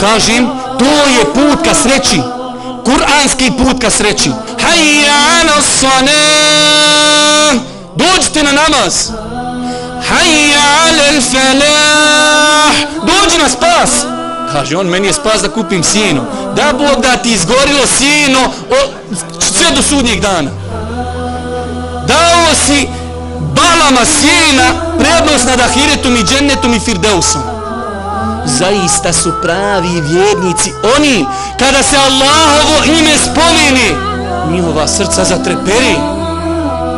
kažem, to je put ka sreći. Kur'anski put ka sreći. Hayya ala salam. Dođite na namaz. Hayya ala falah. Dođi na spas. Kaže, on meni je spas da kupim sino. Da Bog da ti izgorilo sino o, sve do sudnjeg dana. Dao si balama sjena prednost nad ahiretom i džennetom i firdeusom. Zaista su pravi vjernici oni kada se Allahovo ime spomeni njihova srca zatreperi.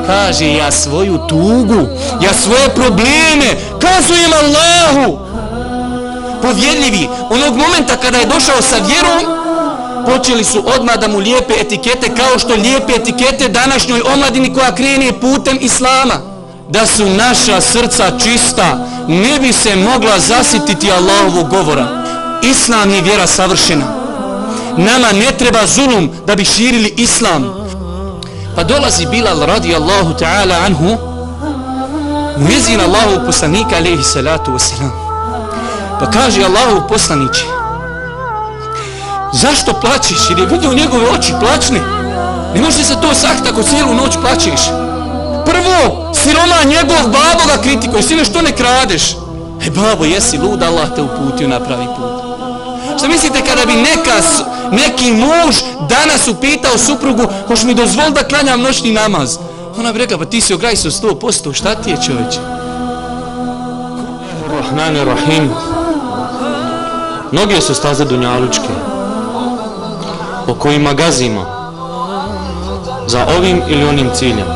Kaže ja svoju tugu ja svoje probleme kazujem Allahu. Povjedljivi onog momenta kada je došao sa vjerom počeli su odmah da mu lijepe etikete kao što lijepe etikete današnjoj omladini koja krene putem Islama da su naša srca čista ne bi se mogla zasititi Allahovog govora. Islam je vjera savršena. Nama ne treba zulum da bi širili Islam. Pa dolazi Bilal radi Allahu ta'ala anhu mezin Allahov poslanika alaihi salatu wasalam pa kaže Allahov poslaniće zašto plaćeš? Jer je vidio njegove oči plačne. ne može se to sakta ako cijelu noć plaćeš prvo siroma njegov babo ga kritikuje. Sine što ne kradeš? E babo jesi lud Allah te uputio na pravi put. Što mislite kada bi neka, neki muž danas upitao suprugu hoš mi dozvol da klanjam noćni namaz? Ona bi rekla pa ti si ograj sa 100% šta ti je čoveče? Rahman Rahim Mnoge su staze dunjalučke po kojima gazimo za ovim ili onim ciljem.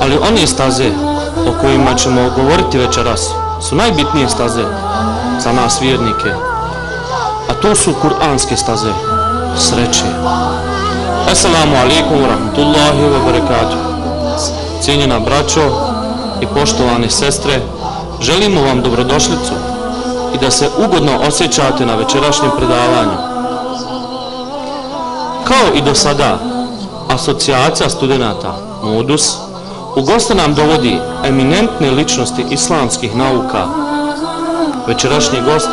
Ali one staze o kojima ćemo govoriti večeras su najbitnije staze za nas vjernike. A to su kuranske staze sreće. Assalamu alaikum wa rahmatullahi wa barakatuh. Cijenjena braćo i poštovane sestre, želimo vam dobrodošlicu i da se ugodno osjećate na večerašnjem predavanju kao i do sada asocijacija studenta Modus u goste nam dovodi eminentne ličnosti islamskih nauka. Večerašnji gost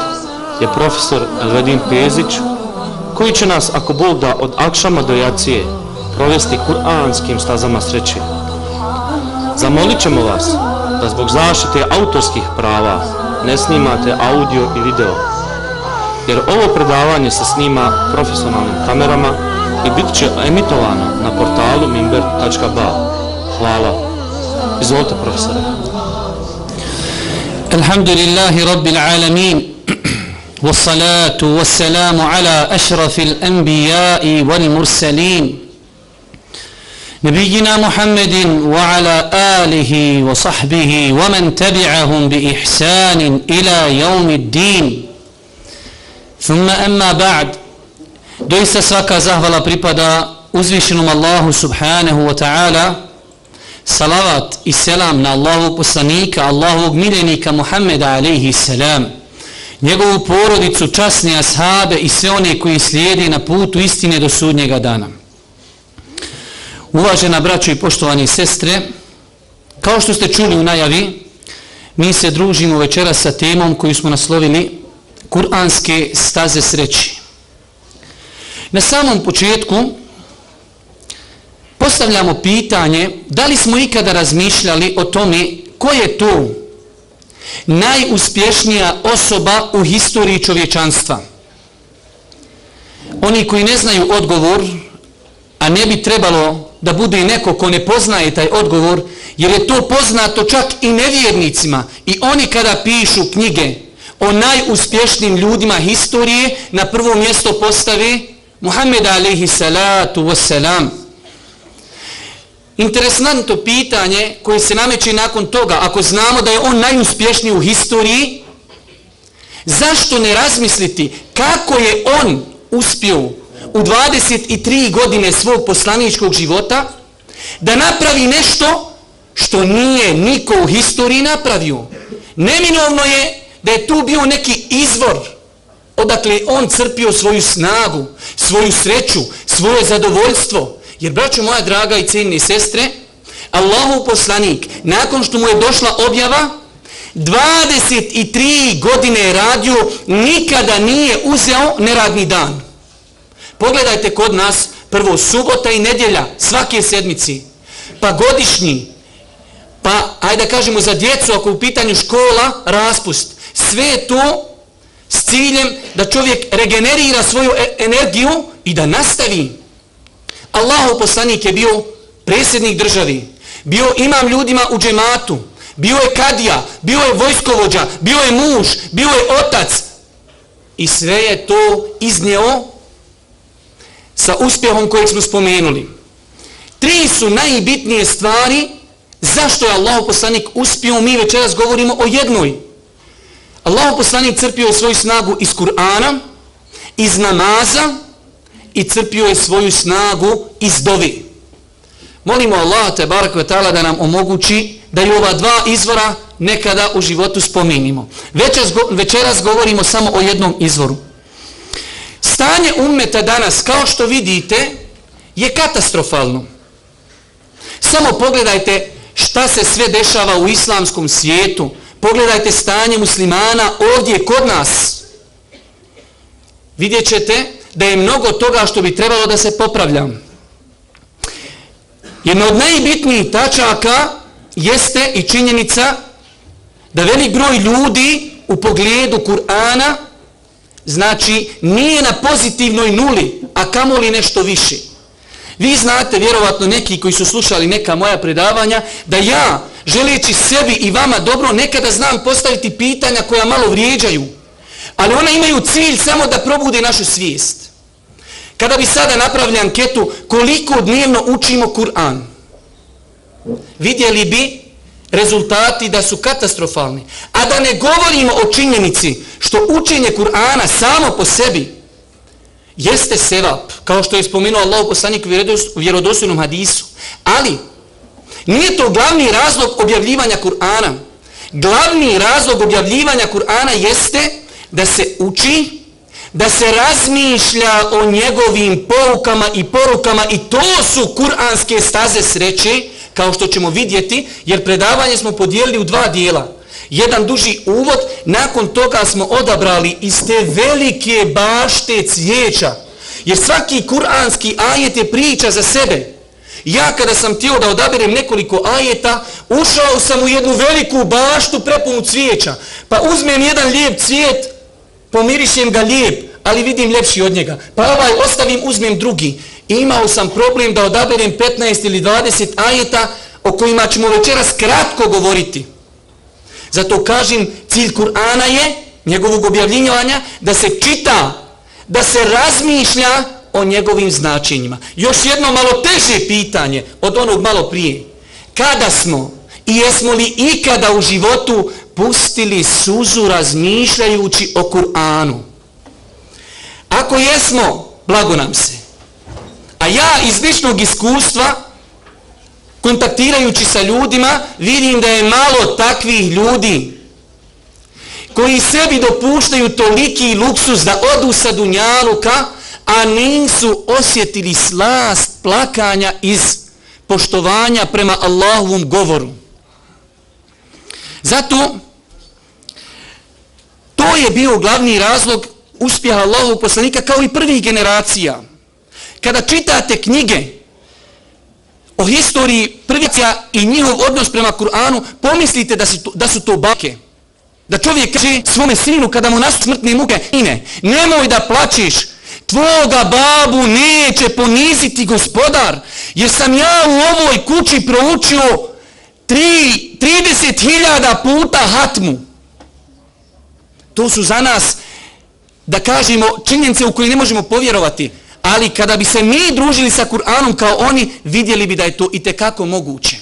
je profesor Elvedin Pezić koji će nas, ako Bog da, od Akšama do Jacije provesti kuranskim stazama sreće. Zamolit ćemo vas da zbog zaštite autorskih prava ne snimate audio i video, jer ovo predavanje se snima profesionalnim kamerama i bit će emitovano na portalu mimber.ba. Hvala. Izvolite, profesore. Alhamdulillahi Rabbil Alamin والصلاة والسلام على أشرف الأنبياء والمرسلين نبينا محمد وعلى آله وصحبه ومن تبعهم بإحسان إلى يوم الدين ثم أما بعد Doista svaka zahvala pripada uzvišenom Allahu subhanahu wa ta'ala. Salavat i selam na Allahu poslanika, Allahovog miljenika Muhammeda alaihi selam. Njegovu porodicu, časne ashabe i sve one koji slijede na putu istine do sudnjega dana. Uvažena braćo i poštovani sestre, kao što ste čuli u najavi, mi se družimo večera sa temom koju smo naslovili Kur'anske staze sreći. Na samom početku postavljamo pitanje da li smo ikada razmišljali o tome ko je to najuspješnija osoba u historiji čovječanstva. Oni koji ne znaju odgovor, a ne bi trebalo da bude neko ko ne poznaje taj odgovor, jer je to poznato čak i nevjernicima. I oni kada pišu knjige o najuspješnijim ljudima historije, na prvo mjesto postave Muhammed alaihi salatu wassalam. Interesantno pitanje koje se nameće nakon toga, ako znamo da je on najuspješniji u historiji, zašto ne razmisliti kako je on uspio u 23 godine svog poslaničkog života da napravi nešto što nije niko u historiji napravio. Neminovno je da je tu bio neki izvor odakle on crpio svoju snagu, svoju sreću, svoje zadovoljstvo. Jer, braćo moja draga i ciljni sestre, Allahu poslanik, nakon što mu je došla objava, 23 godine je radio, nikada nije uzeo neradni dan. Pogledajte kod nas, prvo subota i nedjelja, svake sedmici, pa godišnji, pa ajde da kažemo za djecu, ako u pitanju škola, raspust. Sve to s ciljem da čovjek regenerira svoju e energiju i da nastavi. Allahov poslanik je bio predsjednik državi, bio imam ljudima u džematu, bio je kadija, bio je vojskovođa, bio je muž, bio je otac. I sve je to iznio sa uspjehom kojeg smo spomenuli. Tri su najbitnije stvari zašto je Allah poslanik uspio, mi večeras govorimo o jednoj. Allah poslanik crpio svoju snagu iz Kur'ana, iz namaza i crpio je svoju snagu iz dovi. Molimo Allah te barak ta'ala da nam omogući da i ova dva izvora nekada u životu spominimo. Večeras, večeras govorimo samo o jednom izvoru. Stanje ummeta danas, kao što vidite, je katastrofalno. Samo pogledajte šta se sve dešava u islamskom svijetu. Pogledajte stanje muslimana ovdje kod nas. Vidjet ćete da je mnogo toga što bi trebalo da se popravljam. Jedna od najbitnijih tačaka jeste i činjenica da velik broj ljudi u pogledu Kur'ana znači nije na pozitivnoj nuli, a kamoli nešto više. Vi znate, vjerovatno neki koji su slušali neka moja predavanja, da ja, želeći sebi i vama dobro, nekada znam postaviti pitanja koja malo vrijeđaju, ali one imaju cilj samo da probude našu svijest. Kada bi sada napravili anketu koliko dnevno učimo Kur'an, vidjeli bi rezultati da su katastrofalni. A da ne govorimo o činjenici što učenje Kur'ana samo po sebi jeste sevap, kao što je spomenuo Allah poslanik u vjerodostojnom hadisu. Ali, nije to glavni razlog objavljivanja Kur'ana. Glavni razlog objavljivanja Kur'ana jeste da se uči, da se razmišlja o njegovim porukama i porukama i to su kur'anske staze sreće, kao što ćemo vidjeti, jer predavanje smo podijelili u dva dijela. Jedan duži uvod, nakon toga smo odabrali iz te velike bašte cvijeća, jer svaki kuranski ajet je priča za sebe. Ja kada sam htio da odaberem nekoliko ajeta, ušao sam u jednu veliku baštu prepunu cvijeća, pa uzmem jedan lijep cvijet, pomirišem ga lijep, ali vidim ljepši od njega. Pa ovaj ostavim, uzmem drugi imao sam problem da odaberem 15 ili 20 ajeta o kojima ćemo večeras kratko govoriti. Zato kažem, cilj Kur'ana je, njegovog objavljenjavanja, da se čita, da se razmišlja o njegovim značenjima. Još jedno malo teže pitanje od onog malo prije. Kada smo i jesmo li ikada u životu pustili suzu razmišljajući o Kur'anu? Ako jesmo, blago nam se. A ja iz ličnog iskustva, kontaktirajući sa ljudima, vidim da je malo takvih ljudi koji sebi dopuštaju toliki luksus da odu sa Dunjaluka, a nisu osjetili slast plakanja iz poštovanja prema Allahovom govoru. Zato to je bio glavni razlog uspjeha Allahovog poslanika kao i prvih generacija kada čitate knjige o historiji prvica i njihov odnos prema Kur'anu, pomislite da, to, da su to bake. Da čovjek kaže svome sinu kada mu nasu smrtne muke, ine, nemoj da plačiš, tvoga babu neće poniziti gospodar, jer sam ja u ovoj kući proučio tri 30.000 puta hatmu. To su za nas, da kažemo, činjenice u koje ne možemo povjerovati ali kada bi se mi družili sa Kur'anom kao oni, vidjeli bi da je to i kako moguće.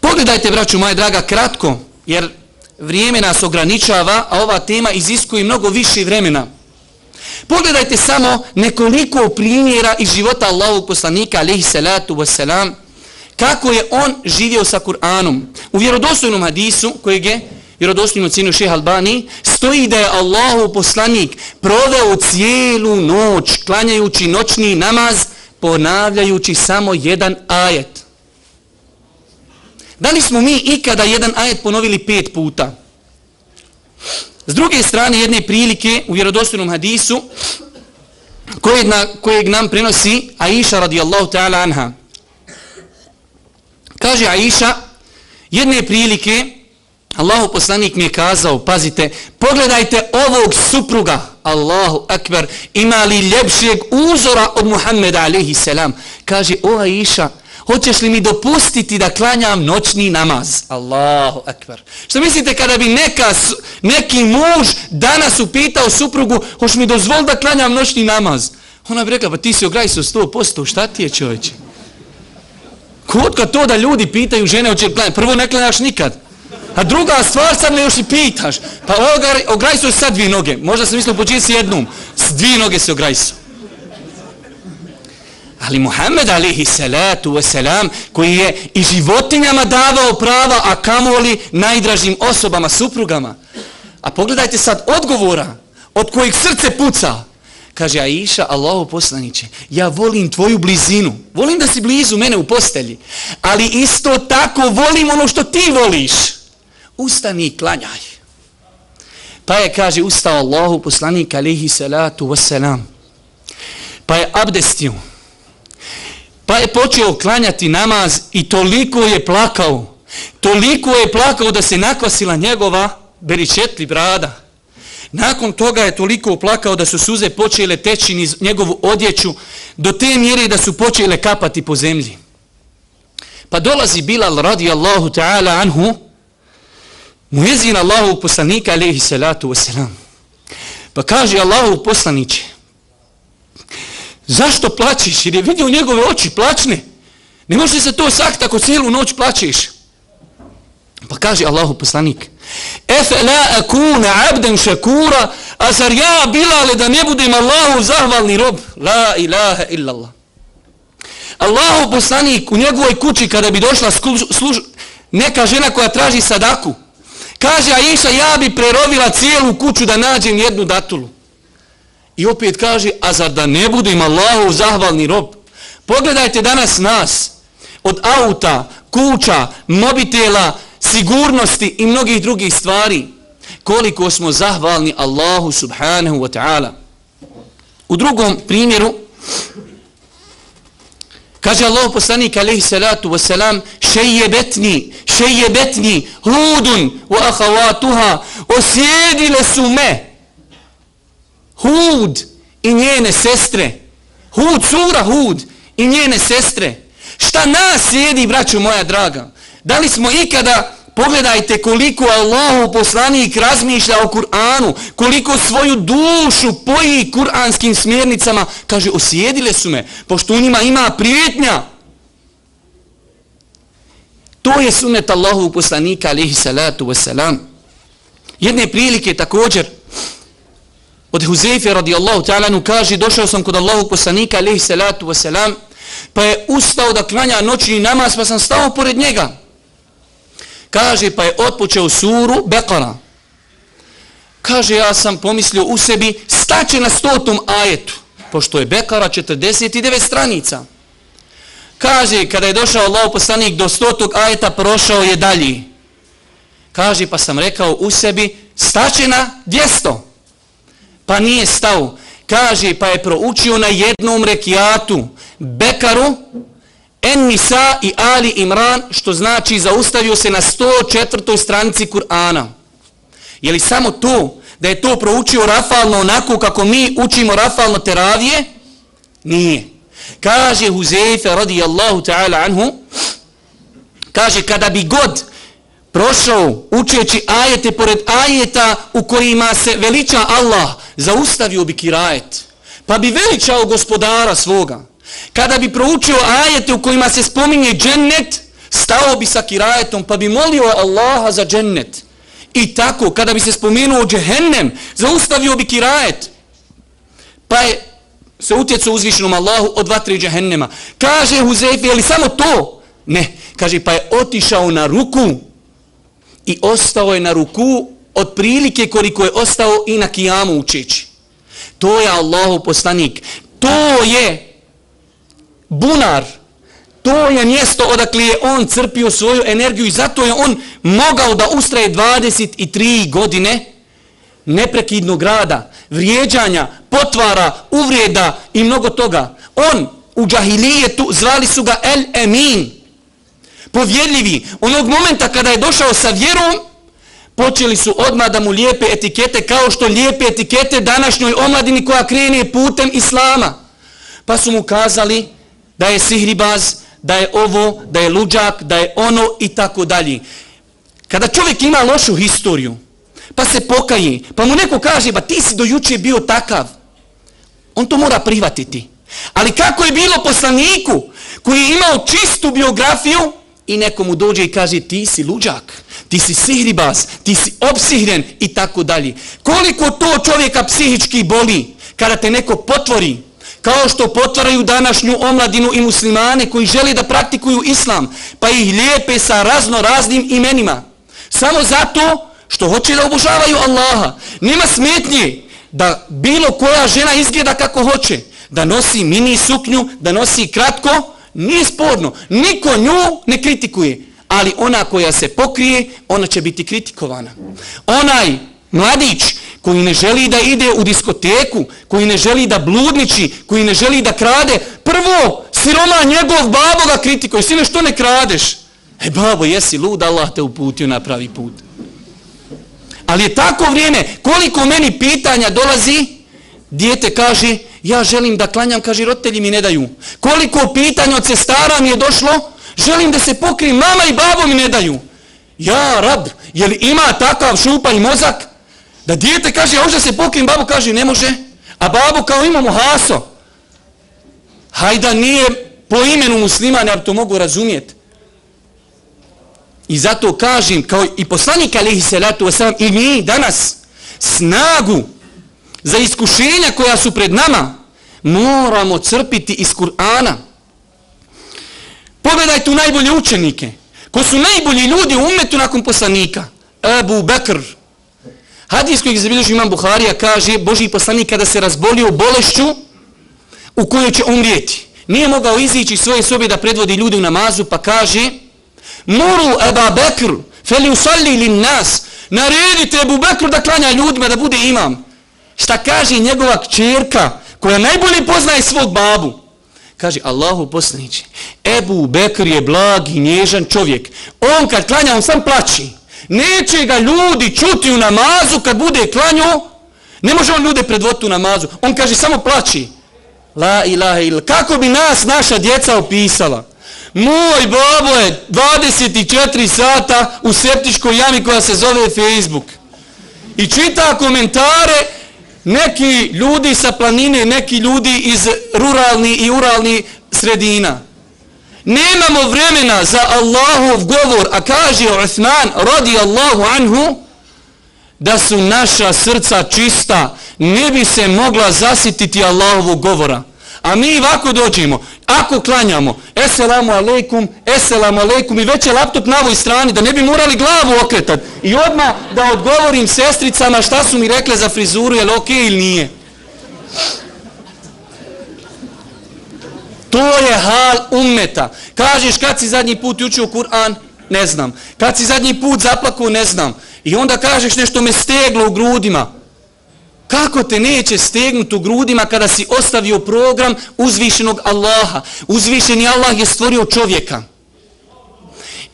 Pogledajte, braću moje draga, kratko, jer vrijeme nas ograničava, a ova tema iziskuje mnogo više vremena. Pogledajte samo nekoliko primjera iz života Allahog poslanika, alaihi salatu wasalam, kako je on živio sa Kur'anom. U vjerodostojnom hadisu, kojeg je vjerodostojno cinu šeha Albani, stoji da je Allahu poslanik proveo cijelu noć klanjajući noćni namaz, ponavljajući samo jedan ajet. Da li smo mi ikada jedan ajet ponovili pet puta? S druge strane, jedne prilike u vjerodostojnom hadisu, kojeg, na, kojeg nam prenosi Aisha radijallahu ta'ala anha. Kaže Aisha, jedne prilike, Allahu poslanik mi je kazao, pazite, pogledajte ovog supruga, Allahu akbar, ima li ljepšeg uzora od Muhammeda alaihi selam. Kaže, o Aisha, hoćeš li mi dopustiti da klanjam noćni namaz? Allahu akbar. Što mislite kada bi neka, neki muž danas upitao suprugu, hoćeš mi dozvol da klanjam noćni namaz? Ona bi rekla, pa ti si ograj se 100%, šta ti je čovječe? Kotka to da ljudi pitaju žene, hoće klanjati? Prvo ne klanjaš nikad. A druga stvar, sad me još i pitaš. Pa ograj su sad dvije noge. Možda sam mislio počiniti s jednom. S dvije noge se ograj su. Ali Muhammed alihi salatu wasalam koji je i životinjama davao prava, a kamoli najdražim osobama, suprugama. A pogledajte sad odgovora od kojih srce puca. Kaže Aisha, Allahu poslaniće, ja volim tvoju blizinu. Volim da si blizu mene u postelji. Ali isto tako volim ono što ti voliš. Ustani i klanjaj. Pa je, kaže, ustao Allahu poslanik alihi salatu wasalam. Pa je abdestio. Pa je počeo klanjati namaz i toliko je plakao. Toliko je plakao da se nakvasila njegova beričetli brada. Nakon toga je toliko plakao da su suze počele teći niz njegovu odjeću do te mjere da su počele kapati po zemlji. Pa dolazi Bilal radijallahu ta'ala anhu muezin Allahu poslanika alaihi salatu wasalam. Pa kaže Allahu poslaniće Zašto plaćeš? Jer je vidio njegove oči plačne. Ne može se to sakta ako cijelu noć plaćeš. Pa kaže Allahu poslanik. Efe la akuna abden šakura, a zar ja bilale da ne budem Allahu zahvalni rob? La ilaha illallah. Allahu poslanik u njegovoj kući kada bi došla služ, neka žena koja traži sadaku, kaže Aisha ja bi prerovila cijelu kuću da nađem jednu datulu. I opet kaže, a zar da ne budem Allahu zahvalni rob? Pogledajte danas nas, od auta, kuća, mobitela, sigurnosti i mnogih drugih stvari, koliko smo zahvalni Allahu subhanahu wa ta'ala. U drugom primjeru, kaže Allah poslanik alaihi salatu wa salam, šejebetni, šejebetni, hudun wa ahavatuha, osjedile su me, Hud i njene sestre. Hud, sura Hud i njene sestre. Šta nas sjedi, braću moja draga? Da li smo ikada, pogledajte koliko Allahu poslanik razmišlja o Kur'anu, koliko svoju dušu poji kur'anskim smjernicama, kaže, osjedile su me, pošto u njima ima prijetnja. To je sunet Allahu poslanika, alihi salatu wasalam. Jedne prilike također, Od Huzeyfe radijallahu ta'alanu kaže, došao sam kod Allahu poslanika, alihi salatu wasalam, pa je ustao da klanja noćni namaz, pa sam stao pored njega. Kaže, pa je otpočeo suru Bekara. Kaže, ja sam pomislio u sebi, staće na stotom ajetu, pošto je Bekara 49 stranica. Kaže, kada je došao Allah poslanik do stotog ajeta, prošao je dalje. Kaže, pa sam rekao u sebi, staće na 200 pa nije stao. Kaže, pa je proučio na jednom rekiatu Bekaru, En Nisa i Ali Imran, što znači zaustavio se na 104. stranici Kur'ana. Je li samo to, da je to proučio rafalno onako kako mi učimo rafalno teravije? Nije. Kaže Huzeyfe radijallahu ta'ala anhu, kaže kada bi god prošao učeći ajete pored ajeta u kojima se veliča Allah, zaustavio bi kirajet, pa bi veličao gospodara svoga. Kada bi proučio ajete u kojima se spominje džennet, stao bi sa kirajetom, pa bi molio Allaha za džennet. I tako, kada bi se spomenuo džehennem, zaustavio bi kirajet, pa je se utjecao uzvišenom Allahu od vatri džehennema. Kaže Huzefi, je li samo to? Ne. Kaže, pa je otišao na ruku i ostao je na ruku od prilike koliko je ostao i na kijamu učeći. To je Allahu poslanik. To je bunar. To je mjesto odakle je on crpio svoju energiju i zato je on mogao da ustraje 23 godine neprekidnog rada, vrijeđanja, potvara, uvreda i mnogo toga. On u džahilijetu zvali su ga El Emin, povjedljivi. Onog momenta kada je došao sa vjerom, počeli su odmah da mu lijepe etikete kao što lijepe etikete današnjoj omladini koja krene putem Islama. Pa su mu kazali da je sihribaz, da je ovo, da je luđak, da je ono i tako dalje. Kada čovjek ima lošu historiju, pa se pokaji, pa mu neko kaže, ba ti si do juče bio takav, on to mora prihvatiti. Ali kako je bilo poslaniku koji je imao čistu biografiju i nekomu dođe i kaže ti si luđak, ti si sihribas, ti si obsihren i tako dalje. Koliko to čovjeka psihički boli kada te neko potvori, kao što potvaraju današnju omladinu i muslimane koji žele da praktikuju islam, pa ih lijepe sa razno raznim imenima. Samo zato što hoće da obožavaju Allaha. Nema smetnje da bilo koja žena izgleda kako hoće. Da nosi mini suknju, da nosi kratko, nije sporno. Niko nju ne kritikuje. Ali ona koja se pokrije, ona će biti kritikovana. Onaj mladić koji ne želi da ide u diskoteku, koji ne želi da bludniči, koji ne želi da krade, prvo siroma njegov babo ga kritikuje. Sine, što ne kradeš? E, babo, jesi lud, Allah te uputio na pravi put. Ali je tako vrijeme, koliko meni pitanja dolazi, dijete kaže, ja želim da klanjam, kaže, roditelji mi ne daju. Koliko pitanja od sestara mi je došlo, želim da se pokrim, mama i babo mi ne daju. Ja, rab, je li ima takav šupalj mozak, da dijete kaže, ja se pokrijem, babu kaže, ne može, a babu kao imamo haso. Hajda nije po imenu musliman, ja to mogu razumijeti. I zato kažem, kao i poslanik alihi salatu wasalam, i mi danas snagu za iskušenja koja su pred nama, moramo crpiti iz Kur'ana. Pogledajte u najbolje učenike. Ko su najbolji ljudi u umetu nakon poslanika? Abu Bekr. Hadis kojeg zabilježi imam Buharija kaže Boži poslanik kada se razbolio bolešću u kojoj će umrijeti. Nije mogao izići iz svoje sobe da predvodi ljudi u namazu pa kaže Muru Eba Bekr, feli usalli lin nas, naredite Ebu Bekru da klanja ljudima, da bude imam. Šta kaže njegova čerka, koja najbolje poznaje svog babu? Kaže, Allahu poslaniće, Ebu Bekr je blag i nježan čovjek. On kad klanja, on sam plaći. Neće ga ljudi čuti u namazu kad bude klanju, ne može on ljude predvoditi u namazu. On kaže, samo plaći. La ilaha ila. Kako bi nas naša djeca opisala? Moj babo je 24 sata u septičkoj jami koja se zove Facebook. I čita komentare neki ljudi sa planine, neki ljudi iz ruralni i uralni sredina. Nemamo vremena za Allahov govor, a kaže Uthman radi Allahu anhu da su naša srca čista, ne bi se mogla zasititi Allahovog govora. A mi ovako dođemo, ako klanjamo, eselamu alaikum, eselamu alaikum, i već je laptop na ovoj strani, da ne bi morali glavu okretat. I odmah da odgovorim sestricama šta su mi rekle za frizuru, je li okej okay ili nije. To je hal ummeta. Kažeš kad si zadnji put učio Kur'an? Ne znam. Kad si zadnji put zaplakao? Ne znam. I onda kažeš nešto me steglo u grudima. Kako te neće stegnuti u grudima kada si ostavio program uzvišenog Allaha? Uzvišeni Allah je stvorio čovjeka.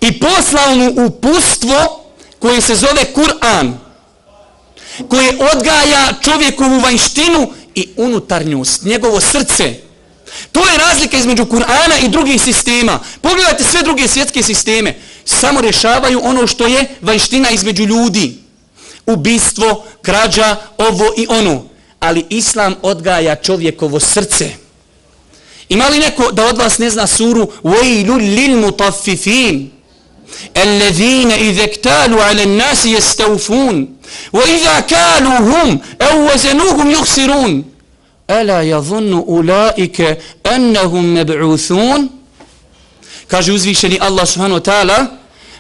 I poslao mu upustvo koje se zove Kur'an. Koje odgaja čovjekovu vanjštinu i unutarnjost, njegovo srce. To je razlika između Kur'ana i drugih sistema. Pogledajte sve druge svjetske sisteme. Samo rješavaju ono što je vanjština između ljudi ubistvo, krađa, ovo i ono. Ali islam odgaja čovjekovo srce. Ima li neko da od vas ne zna suru وَيْلُ لِلْمُطَفِّفِينَ الَّذِينَ إِذَا اكْتَالُوا عَلَى النَّاسِ يَسْتَوْفُونَ وَإِذَا كَالُوهُمْ أَوْ وَزَنُوهُمْ يُخْسِرُونَ Ela yazunnu ulaike annahum meb'uthun. Kaže uzvišeni Allah subhanahu wa ta'ala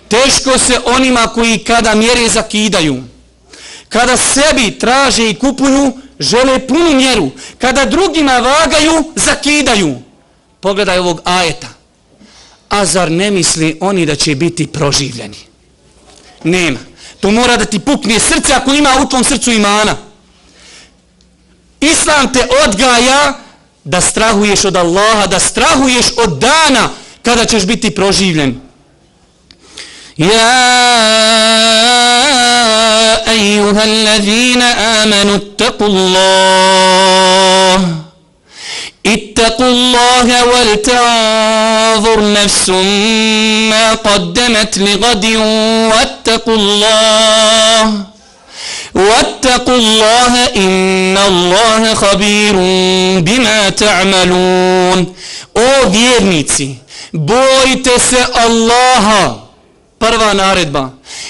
teško se onima koji kada mjere zakidaju. Kada sebi traže i kupuju žele punu mjeru. Kada drugima vagaju zakidaju. Pogledaj ovog ajeta. A zar ne misli oni da će biti proživljeni? Nema. To mora da ti pukne srce ako ima u tvom srcu imana. Islam te odgaja da strahuješ od Allaha, da strahuješ od dana kada ćeš biti proživljen. Ja ejuha allazina amanu taku Allah ittaku Allahe wal ta'avur nefsum ma qaddemet li gadin واتقوا الله إن الله خبير بما تعملون O vjernici, bojte se Allaha, prva naredba,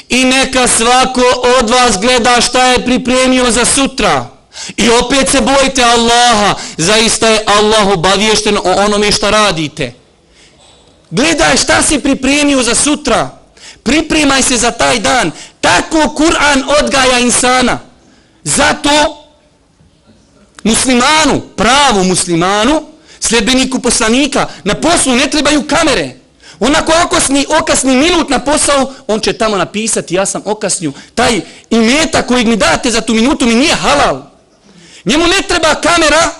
i neka svako od vas gleda šta je pripremio za sutra. I opet se bojte Allaha, zaista je Allah obavješten o onome šta radite. Gledaj šta si pripremio za sutra. Pripremaj se za taj dan. Tako Kur'an odgaja insana. Zato muslimanu, pravu muslimanu, sljedbeniku poslanika, na poslu ne trebaju kamere. Onako okasni, okasni minut na posao, on će tamo napisati, ja sam okasnju. Taj imeta koji mi date za tu minutu mi nije halal. Njemu ne treba kamera,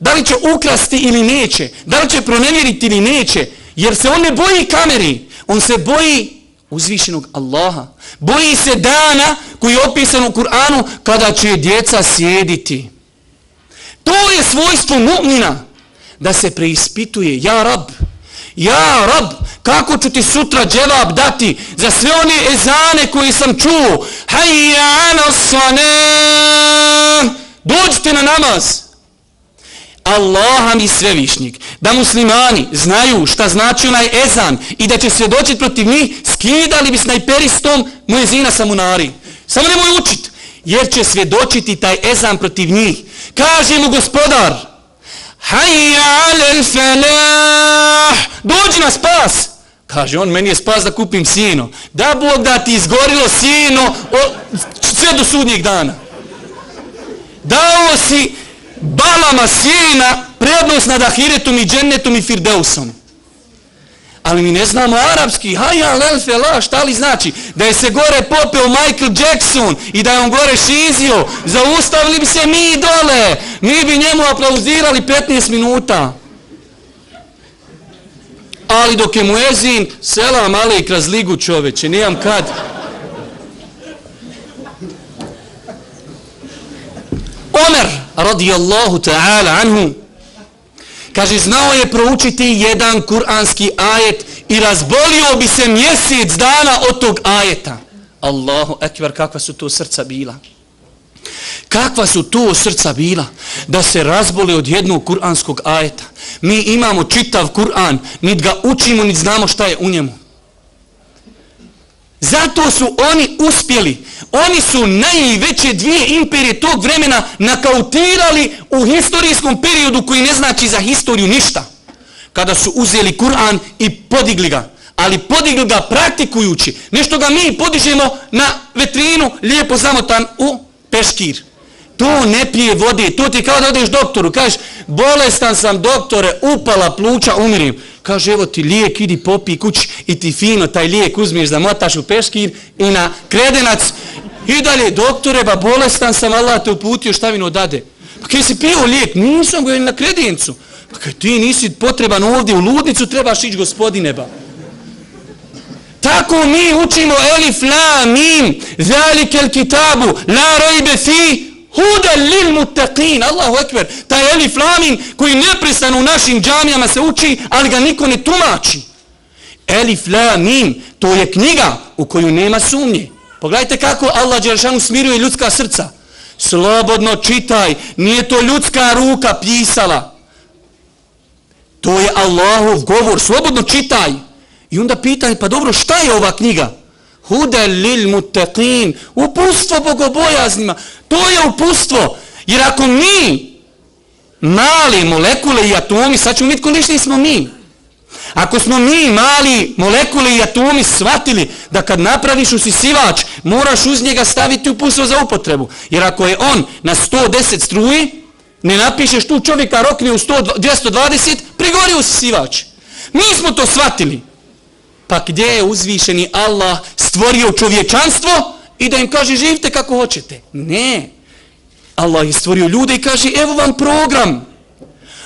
da li će ukrasti ili neće, da li će pronevjeriti ili neće, jer se on ne boji kameri, on se boji uzvišenog Allaha. Boji se dana koji je opisan u Kur'anu kada će djeca sjediti. To je svojstvo mu'mina da se preispituje. Ja rab, ja rab, kako ću ti sutra dževab dati za sve one ezane koje sam čuo. Hayya ala sanem. Dođite na namaz. Allaha mi svevišnjik, da muslimani znaju šta znači onaj ezan i da će se doći protiv njih, skidali bi snajperistom muezina samunari. Samo nemoj učit, jer će svjedočiti taj ezan protiv njih. Kaže mu gospodar, hajja alel felah, dođi na spas. Kaže on, meni je spas da kupim sino. Da Bog da ti izgorilo sino o, sve do sudnjeg dana. Dao si balama sjena prednost nad ahiretom i džennetom i firdeusom. Ali mi ne znamo arapski, haja lelfe la, šta li znači? Da je se gore popeo Michael Jackson i da je on gore šizio, zaustavili bi se mi dole, mi bi njemu aplauzirali 15 minuta. Ali dok je muezin, selam alejk razligu čoveče, nijam kad. Omer, radijallahu ta'ala anhu, kaže, znao je proučiti jedan kuranski ajet i razbolio bi se mjesec dana od tog ajeta. Allahu ekvar, kakva su to srca bila. Kakva su to srca bila da se razboli od jednog kuranskog ajeta. Mi imamo čitav Kur'an, nit ga učimo, nit znamo šta je u njemu. Zato su oni uspjeli. Oni su najveće dvije imperije tog vremena nakautirali u historijskom periodu koji ne znači za historiju ništa. Kada su uzeli Kur'an i podigli ga. Ali podigli ga praktikujući. Nešto ga mi podižemo na vetrinu lijepo zamotan u peškir. To ne pije vode. To ti kao da odeš doktoru. Kažeš, bolestan sam doktore, upala pluća, umirim. Kaže, evo ti lijek, idi popi kuć i ti fino taj lijek uzmiješ da motaš u peškir i na kredenac. I dalje, doktore, ba bolestan sam, Allah te uputio, šta vino dade? Pa kaj si pio lijek? Nisam ga na kredencu. Pa kaj ti nisi potreban ovdje u ludnicu, trebaš ići gospodine ba. Tako mi učimo elif la mim, zalikel kitabu, la rojbe fi, Huda lil muttaqin, Allahu ekber, taj elif lamin koji neprestano u našim džamijama se uči, ali ga niko ne tumači. Elif lamin, to je knjiga u koju nema sumnje. Pogledajte kako Allah Đeršanu smiruje ljudska srca. Slobodno čitaj, nije to ljudska ruka pisala. To je Allahov govor, slobodno čitaj. I onda pitaj, pa dobro, šta je ova knjiga? Huda lil muttaqin, upustvo bogobojaznima. To je upustvo. Jer ako mi, mali molekule i atomi, sad ćemo vidjeti kondišni smo mi. Ako smo mi, mali molekule i atomi, shvatili da kad napraviš usisivač, moraš uz njega staviti upustvo za upotrebu. Jer ako je on na 110 struji, ne napišeš tu čovjeka rokne u 100, 220, prigori usisivač. Mi smo to shvatili. Pa gdje je uzvišeni Allah stvorio čovječanstvo i da im kaže živite kako hoćete? Ne. Allah je stvorio ljude i kaže evo vam program.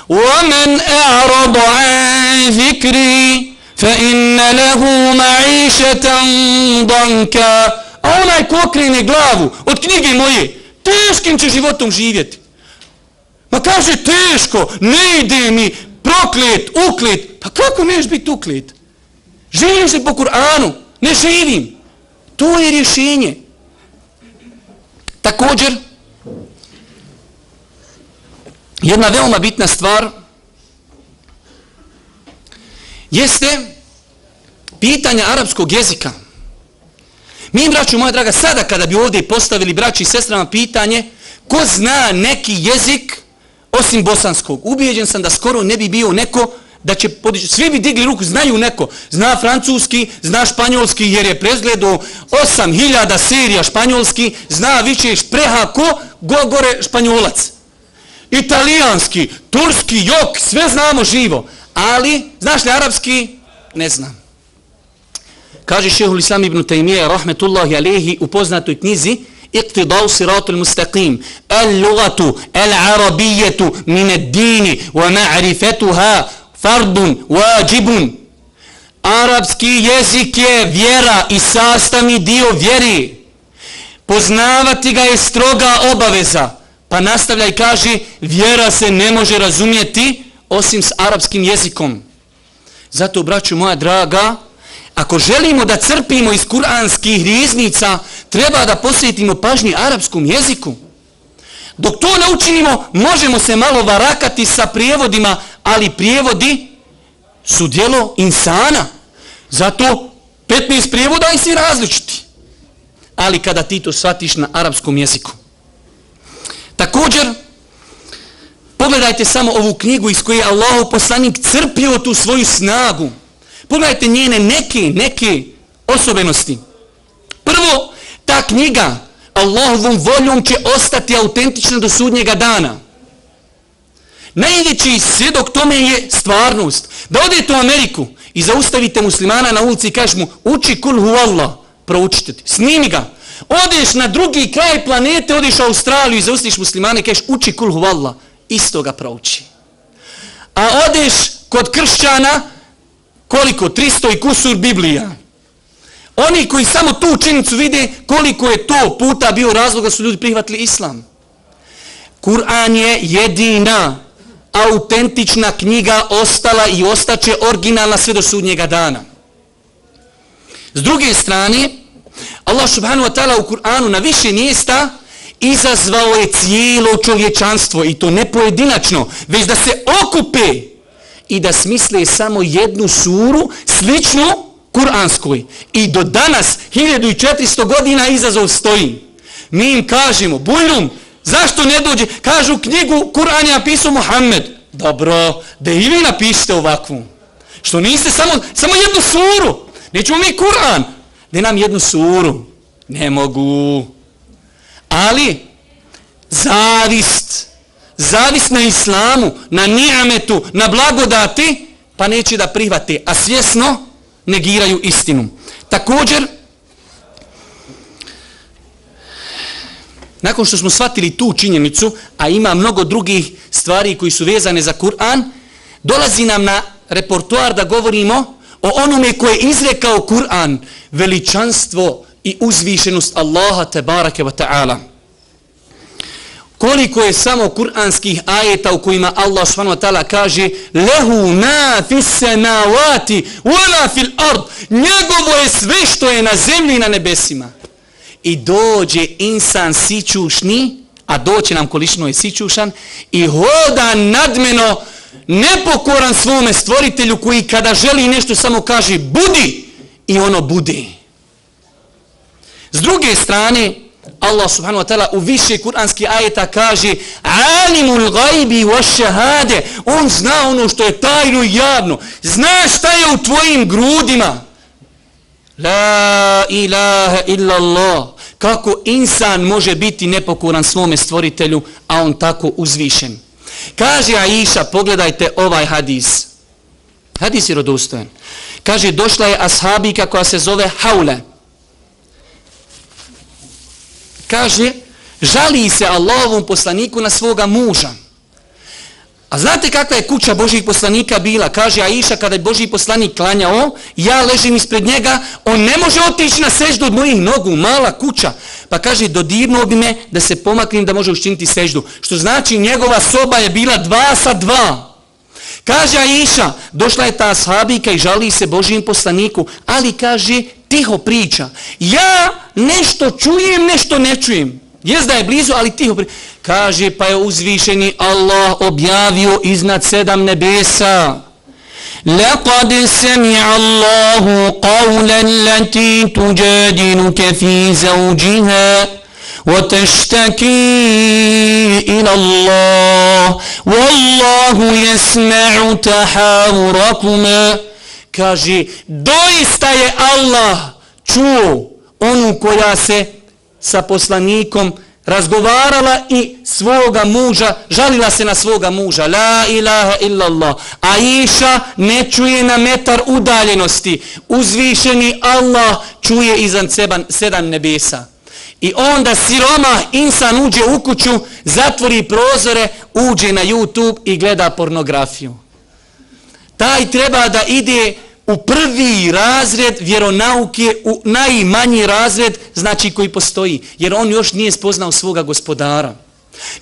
وَمَنْ أَعْرَضَ عَنْ ذِكْرِي فَإِنَّ لَهُ مَعِيشَةً ضَنْكَ A onaj ko okrene glavu od knjige moje, teškim će životom živjeti. Ma kaže teško, ne ide mi, proklet, uklet. Pa kako neš biti uklet? Živim se po Kur'anu, ne živim. To je rješenje. Također, jedna veoma bitna stvar jeste pitanje arapskog jezika. Mi, braću moja draga, sada kada bi ovdje postavili braći i sestrama pitanje ko zna neki jezik osim bosanskog, ubijeđen sam da skoro ne bi bio neko da će podići, svi bi digli ruku, znaju neko, zna francuski, zna španjolski, jer je prezgledao 8000 serija španjolski, zna više špreha ko gore španjolac. Italijanski, turski, jok, sve znamo živo. Ali, znaš li arapski? Ne znam. Kaže šehul Islam ibn Taymiye, rahmetullahi alehi, u poznatoj knjizi, اقتضاء صراط المستقيم اللغة العربية من الدين ومعرفتها fardun, wajibun. Arapski jezik je vjera i sastavni dio vjeri. Poznavati ga je stroga obaveza. Pa nastavlja i kaže, vjera se ne može razumjeti osim s arapskim jezikom. Zato, braću moja draga, ako želimo da crpimo iz kuranskih riznica, treba da posjetimo pažnji arapskom jeziku. Dok to naučinimo, možemo se malo varakati sa prijevodima ali prijevodi su dijelo insana. Zato 15 prijevoda i svi različiti. Ali kada ti to shvatiš na arapskom jeziku. Također, pogledajte samo ovu knjigu iz koje je Allah poslanik crpio tu svoju snagu. Pogledajte njene neke, neke osobenosti. Prvo, ta knjiga Allahovom voljom će ostati autentična do sudnjega dana. Najveći svjedok tome je stvarnost. Da odete u Ameriku i zaustavite muslimana na ulici i kažeš mu uči kul hu Allah, proučite ti. Snimi ga. Odeš na drugi kraj planete, odeš u Australiju i zaustaviš muslimana i kažeš uči kul hu Allah, isto ga prouči. A odeš kod kršćana, koliko? 300 i kusur Biblija. Oni koji samo tu učinicu vide koliko je to puta bio razlog da su ljudi prihvatili islam. Kur'an je jedina autentična knjiga ostala i ostaće originalna sve do sudnjega dana. S druge strane, Allah subhanahu wa ta'ala u Kur'anu na više mjesta izazvao je cijelo čovječanstvo i to ne pojedinačno, već da se okupe i da smisle samo jednu suru sličnu Kur'anskoj. I do danas, 1400 godina izazov stoji. Mi im kažemo, Bujrum, zašto ne dođe? Kažu knjigu Kur'an je napisao Muhammed. Dobro, da i vi napišite ovakvu. Što niste samo, samo jednu suru. Nećemo mi Kur'an. Ne nam jednu suru. Ne mogu. Ali, zavist, zavist na islamu, na nijametu, na blagodati, pa neće da prihvate. A svjesno, negiraju istinu. Također, nakon što smo shvatili tu činjenicu, a ima mnogo drugih stvari koji su vezane za Kur'an, dolazi nam na reportuar da govorimo o onome koje je izrekao Kur'an, veličanstvo i uzvišenost Allaha te barake wa ta'ala. Koliko je samo kuranskih ajeta u kojima Allah subhanahu wa ta'ala kaže lehu ma fis samawati wala fil ard njegovo je sve što je na zemlji i na nebesima i dođe insan sićušni a doće nam količno je sićušan i hoda nadmeno nepokoran svome stvoritelju koji kada želi nešto samo kaže budi! I ono bude. S druge strane Allah subhanahu wa ta'ala u više kuranski ajeta kaže alimul gajbi wa šehade on zna ono što je tajno i javno. Zna šta je u tvojim grudima. La ilaha illa Allah kako insan može biti nepokoran svome stvoritelju a on tako uzvišen kaže Aisha pogledajte ovaj hadis Hadis je rodostojen. Kaže, došla je ashabika koja se zove Haule. Kaže, žali se Allahovom poslaniku na svoga muža. A znate kakva je kuća Božih poslanika bila? Kaže Aisha, kada je Božji poslanik klanjao, ja ležim ispred njega, on ne može otići na seždu od mojih nogu, mala kuća. Pa kaže, dodirnuo bi me da se pomaknem da može učiniti seždu. Što znači, njegova soba je bila dva sa dva. Kaže Aisha, došla je ta sahabika i žali se Božijem poslaniku, ali kaže, tiho priča. Ja nešto čujem, nešto ne čujem. Jes da je blizu, ali tiho priča. Kaže, pa je uzvišeni Allah objavio iznad sedam nebesa. لقد سمع الله قولا التي تجادلك في زوجها وتشتكي إلى الله والله يسمع تحاوركما kaže doista je Allah čuo onu koja se sa poslanikom razgovarala i svoga muža, žalila se na svoga muža. La ilaha illallah. Aisha ne čuje na metar udaljenosti. Uzvišeni Allah čuje izan sedam nebesa. I onda siroma insan uđe u kuću, zatvori prozore, uđe na YouTube i gleda pornografiju. Taj treba da ide u prvi razred vjeronauke, u najmanji razred, znači koji postoji. Jer on još nije spoznao svoga gospodara.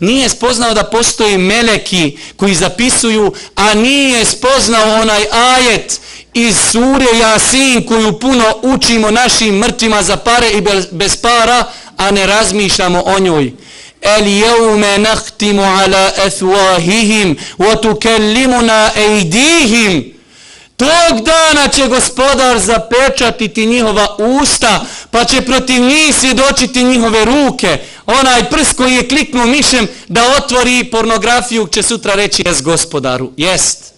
Nije spoznao da postoje meleki koji zapisuju, a nije spoznao onaj ajet iz sure Jasin koju puno učimo našim mrtvima za pare i bez para, a ne razmišljamo o njoj. El jeume nahtimu ala ethuahihim, wa tukellimuna ejdihim, Tog dana će gospodar zapečatiti njihova usta, pa će protiv njih svjedočiti njihove ruke. Onaj prs koji je kliknuo mišem da otvori pornografiju će sutra reći jes gospodaru. Jest.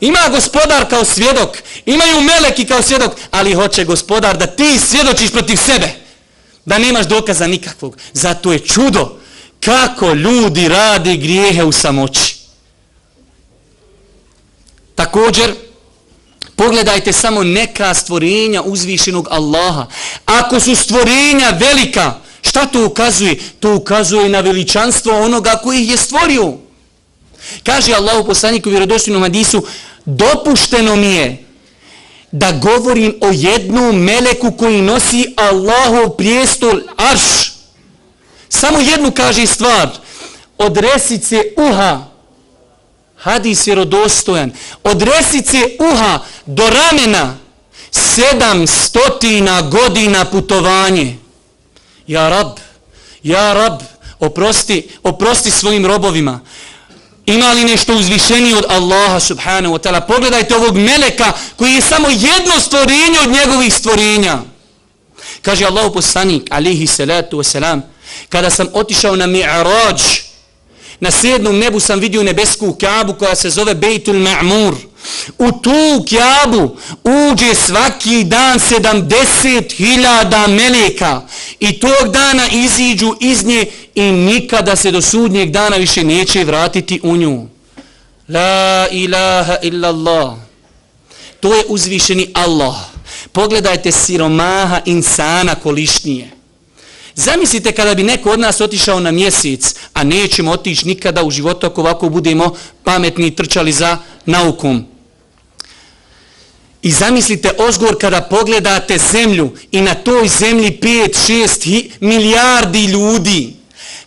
Ima gospodar kao svjedok, imaju meleki kao svjedok, ali hoće gospodar da ti svjedočiš protiv sebe. Da nemaš dokaza nikakvog. Zato je čudo kako ljudi radi grijehe u samoći. Također, Pogledajte samo neka stvorenja uzvišenog Allaha. Ako su stvorenja velika, šta to ukazuje? To ukazuje na veličanstvo onoga koji ih je stvorio. Kaže Allah u poslaniku vjerodostinom hadisu, dopušteno mi je da govorim o jednom meleku koji nosi Allahov prijestol arš. Samo jednu kaže stvar. Od resice uha hadis je rodostojan. Od resice uha do ramena sedam stotina godina putovanje. Ja rab, ja rab, oprosti, oprosti svojim robovima. Ima li nešto uzvišenije od Allaha subhanahu wa ta'ala? Pogledajte ovog meleka koji je samo jedno stvorenje od njegovih stvorenja. Kaže Allah poslanik, alihi salatu wasalam, kada sam otišao na mi'arađ, Na sedmom nebu sam vidio nebesku kjabu koja se zove Bejtul Ma'mur. U tu kjabu uđe svaki dan sedamdeset hiljada meleka i tog dana iziđu iz nje i nikada se do sudnjeg dana više neće vratiti u nju. La ilaha illallah. To je uzvišeni Allah. Pogledajte siromaha insana kolišnije. Zamislite kada bi neko od nas otišao na mjesec, a nećemo otići nikada u životu ako ovako budemo pametni i trčali za naukom. I zamislite ozgor kada pogledate zemlju i na toj zemlji 5-6 milijardi ljudi.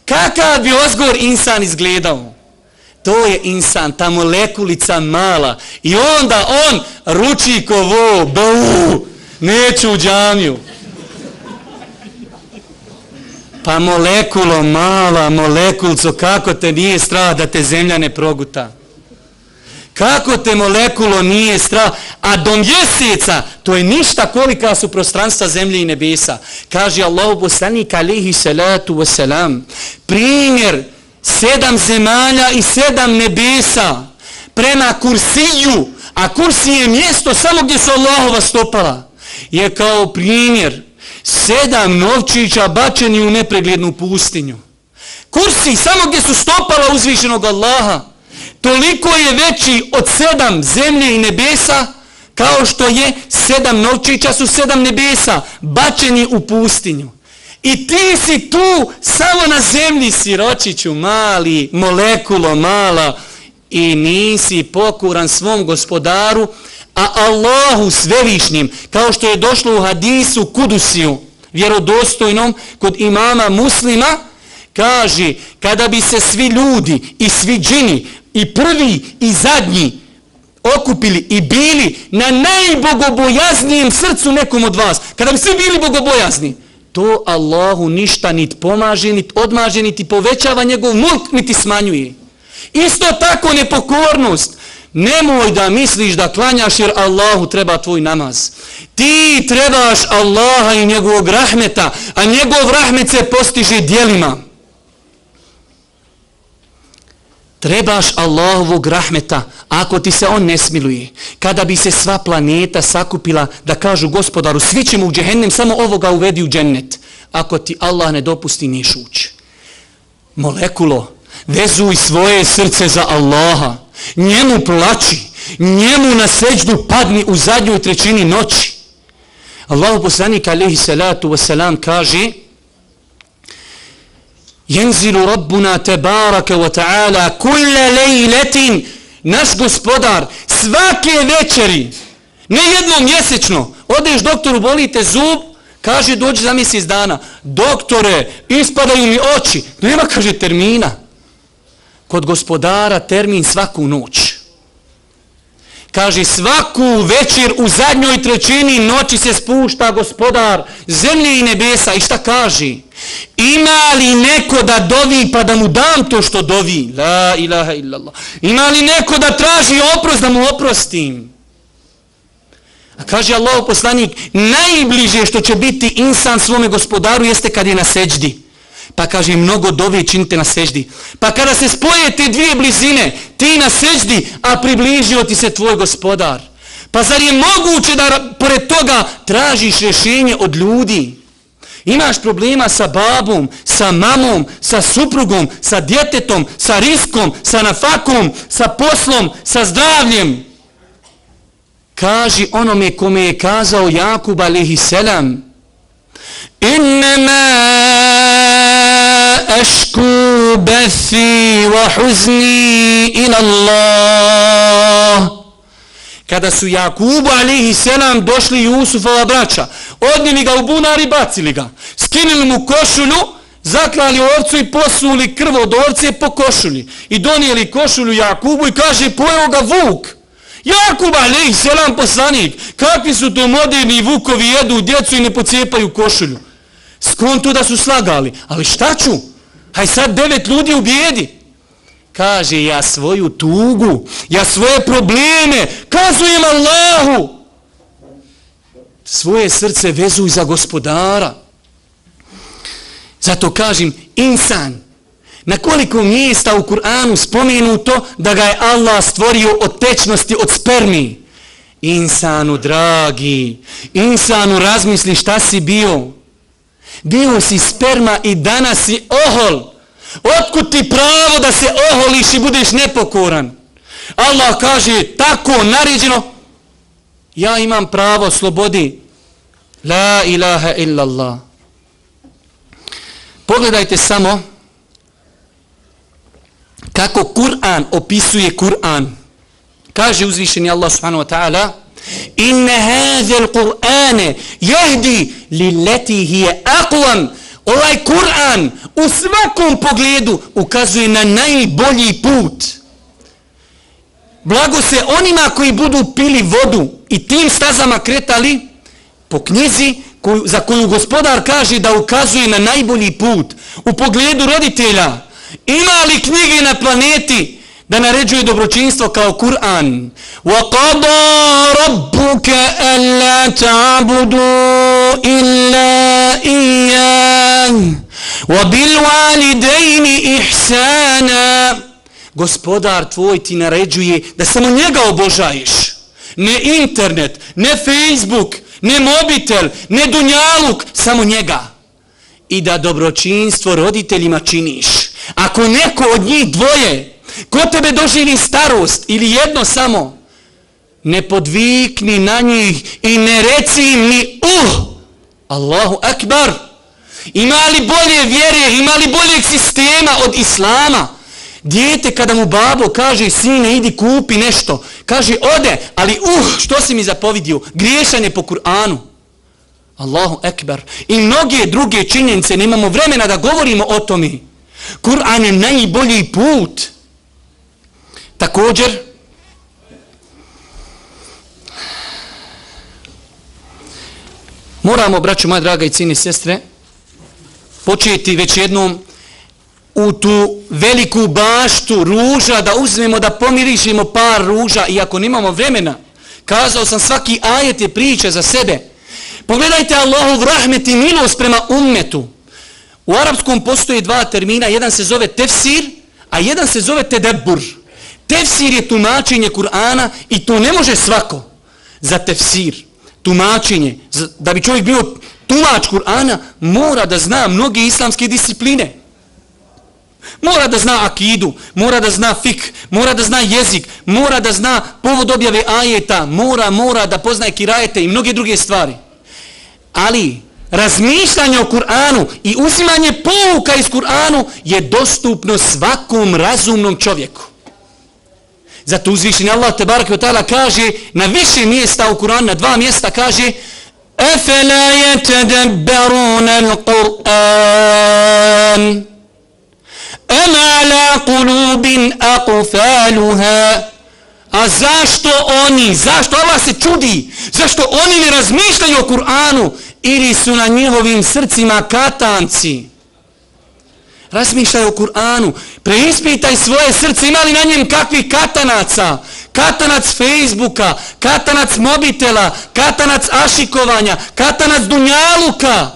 Kakav bi ozgor insan izgledao? To je insan, ta molekulica mala. I onda on ruči ko vo, bu, neću u džamiju. Pa molekulo, mala molekulco, kako te nije strah da te zemlja ne proguta? Kako te molekulo nije strah? A do mjeseca, to je ništa kolika su prostranstva zemlje i nebesa. Kaže Allah, poslanik alihi salatu wasalam, primjer sedam zemalja i sedam nebesa prema kursiju, a kursi je mjesto samo gdje su Allahova stopala, je kao primjer sedam novčića bačeni u nepreglednu pustinju. Kursi, samo gdje su stopala uzvišenog Allaha. toliko je veći od sedam zemlje i nebesa, kao što je sedam novčića su sedam nebesa, bačeni u pustinju. I ti si tu, samo na zemlji si, ročiću, mali, molekulo, mala, i nisi pokuran svom gospodaru, a Allahu svevišnjim, kao što je došlo u hadisu Kudusiju, vjerodostojnom, kod imama muslima, kaže, kada bi se svi ljudi i svi džini, i prvi i zadnji, okupili i bili na najbogobojaznijem srcu nekom od vas, kada bi svi bili bogobojazni, to Allahu ništa nit pomaže, nit odmaže, niti povećava njegov mulk, niti smanjuje. Isto tako nepokornost. Nemoj da misliš da klanjaš jer Allahu treba tvoj namaz. Ti trebaš Allaha i njegovog rahmeta, a njegov rahmet se postiže dijelima. Trebaš Allahovog rahmeta ako ti se on ne smiluje. Kada bi se sva planeta sakupila da kažu gospodaru svi ćemo u džehennem, samo ovoga uvedi u džennet. Ako ti Allah ne dopusti niješ ući. Molekulo, vezuj svoje srce za Allaha. Njemu plači, Njemu na seđdu padni u zadnjoj trećini noći. Allahu poslanik alaihi salatu wasalam kaže Jenzilu rabbuna tebaraka wa ta'ala kulle lejletin. Naš gospodar svake večeri ne jednom mjesečno odeš doktoru bolite zub kaže dođi za mjesec dana. Doktore ispadaju mi oči. Nema kaže termina kod gospodara termin svaku noć. Kaže svaku večer u zadnjoj trećini noći se spušta gospodar zemlje i nebesa. I šta kaže? Ima li neko da dovi pa da mu dam to što dovi? La ilaha illallah. Ima li neko da traži oprost da mu oprostim? A kaže Allah poslanik najbliže što će biti insan svome gospodaru jeste kad je na seđdi. Pa kaže, mnogo dovi činite na seždi. Pa kada se spoje te dvije blizine, ti na seždi, a približio ti se tvoj gospodar. Pa zar je moguće da pored toga tražiš rješenje od ljudi? Imaš problema sa babom, sa mamom, sa suprugom, sa djetetom, sa riskom, sa nafakom, sa poslom, sa zdravljem. Kaži onome kome je kazao Jakub alaihi selam, إنما أشكو بثي وحزني إلى الله Kada su Jakubu alihi selam došli Jusufova braća, odnili ga u bunar i bacili ga. Skinili mu košulju, zaklali ovcu i posuli krvo od ovce po košulji. I donijeli košulju Jakubu i kaže pojeo ga vuk. Jakub alihi selam poslanik, kakvi su to moderni vukovi jedu djecu i ne pocijepaju košulju. Skonto da su slagali. Ali šta ću? Haj sad devet ljudi u bijedi. Kaže, ja svoju tugu, ja svoje probleme, kazujem Allahu. Svoje srce vezuj za gospodara. Zato kažem, insan, na koliko mjesta u Kur'anu spomenuto da ga je Allah stvorio od tečnosti, od spermi. Insanu, dragi, insanu, razmisli šta si bio. Bio si sperma i danas si ohol. Otkud ti pravo da se oholiš i budeš nepokoran? Allah kaže tako naređeno. Ja imam pravo slobodi. La ilaha illallah. Pogledajte samo kako Kur'an opisuje Kur'an. Kaže uzvišeni Allah subhanahu wa ta'ala inna hadha alquran yahdi lillati hiya aqwam. Ovaj Kur'an u svakom pogledu ukazuje na najbolji put. Blago se onima koji budu pili vodu i tim stazama kretali po knjizi koju, za koju gospodar kaže da ukazuje na najbolji put. U pogledu roditelja ima li knjige na planeti da naređuje dobročinstvo kao Kur'an. وَقَضَى رَبُّكَ أَلَّا تَعْبُدُوا إِلَّا إِيَّهِ وَبِالْوَالِدَيْنِ إِحْسَانًا Gospodar tvoj ti naređuje da samo njega obožaješ. Ne internet, ne Facebook, ne mobitel, ne dunjaluk, samo njega. I da dobročinstvo roditeljima činiš. Ako neko od njih dvoje ko tebe doživi starost ili jedno samo, ne podvikni na njih i ne reci im ni uh, Allahu akbar. Ima li bolje vjere, ima li boljeg sistema od Islama? Dijete kada mu babo kaže, sine, idi kupi nešto, kaže, ode, ali uh, što si mi zapovidio? Griješan je po Kur'anu. Allahu ekber. I mnoge druge činjenice, nemamo vremena da govorimo o tome. Kur'an je najbolji put. Također, moramo, braću moja draga i cini sestre, početi već jednom u tu veliku baštu ruža da uzmemo da pomirišimo par ruža iako nimamo vremena. Kazao sam svaki ajet je priča za sebe. Pogledajte Allahov rahmet i milost prema ummetu. U arapskom postoje dva termina, jedan se zove tefsir, a jedan se zove tedebur. Tefsir je tumačenje Kur'ana i to ne može svako za tefsir, tumačenje. Da bi čovjek bio tumač Kur'ana, mora da zna mnoge islamske discipline. Mora da zna akidu, mora da zna fik, mora da zna jezik, mora da zna povod objave ajeta, mora, mora da poznaje kirajete i mnoge druge stvari. Ali razmišljanje o Kur'anu i uzimanje pouka iz Kur'anu je dostupno svakom razumnom čovjeku. Zato uzvišen Allah te barake ta'ala kaže na više mjesta u Kur'anu, na dva mjesta kaže Efela je tedebberun al-Qur'an? Ema la kulubin akufaluha A zašto oni, zašto Allah se čudi, zašto oni ne razmišljaju o Kur'anu ili su na njihovim srcima katanci? Razmišljaj o Kur'anu, preispitaj svoje srce, ima li na njem kakvih katanaca? Katanac Facebooka, katanac mobitela, katanac ašikovanja, katanac dunjaluka.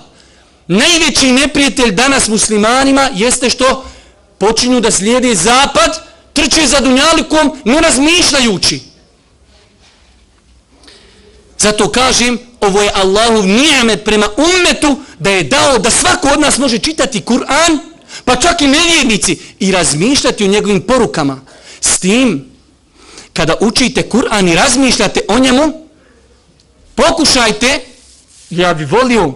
Najveći neprijatelj danas muslimanima jeste što počinju da slijedi zapad, trče za dunjalikom, ne razmišljajući. Zato kažem, ovo je Allahov nijamet prema ummetu, da je dao da svako od nas može čitati Kur'an, pa čak i nevjernici, i razmišljati o njegovim porukama. S tim, kada učite Kur'an i razmišljate o njemu, pokušajte, ja bi volio,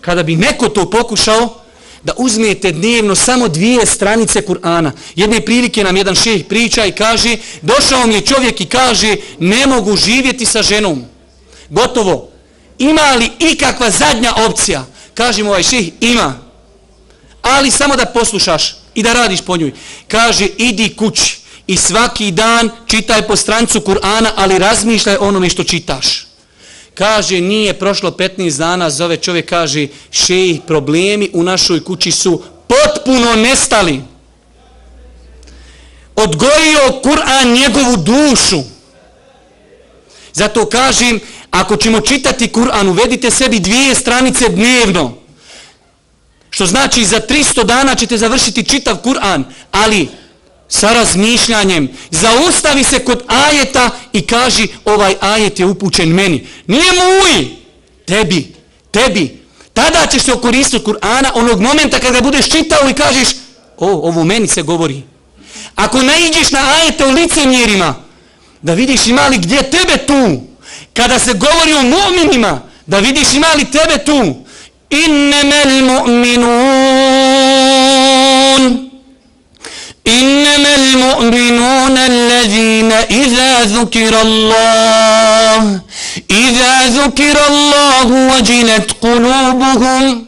kada bi neko to pokušao, da uzmete dnevno samo dvije stranice Kur'ana. Jedne prilike nam jedan šeh priča i kaže, došao mi je čovjek i kaže, ne mogu živjeti sa ženom. Gotovo. Ima li ikakva zadnja opcija? Kaže mu ovaj šeh, ima. Ali samo da poslušaš i da radiš po njoj. Kaže, idi kući i svaki dan čitaj po strancu Kur'ana, ali razmišljaj onome što čitaš. Kaže, nije prošlo 15 dana, zove čovjek, kaže, šejih problemi u našoj kući su potpuno nestali. Odgojio Kur'an njegovu dušu. Zato kažem, ako ćemo čitati Kur'an, uvedite sebi dvije stranice dnevno. Što znači, za 300 dana ćete završiti čitav Kur'an, ali sa razmišljanjem, zaustavi se kod ajeta i kaži ovaj ajet je upućen meni. Nije moj, tebi, tebi. Tada ćeš se okoristiti Kur'ana onog momenta kada budeš čitao i kažeš o, ovo meni se govori. Ako naiđeš na ajete u licemjerima, da vidiš ima li gdje tebe tu, kada se govori o mu'minima, da vidiš ima li tebe tu, innemel mu'minun, إنما المؤمنون الذين إذا ذكر الله إذا ذكر الله وجلت قلوبهم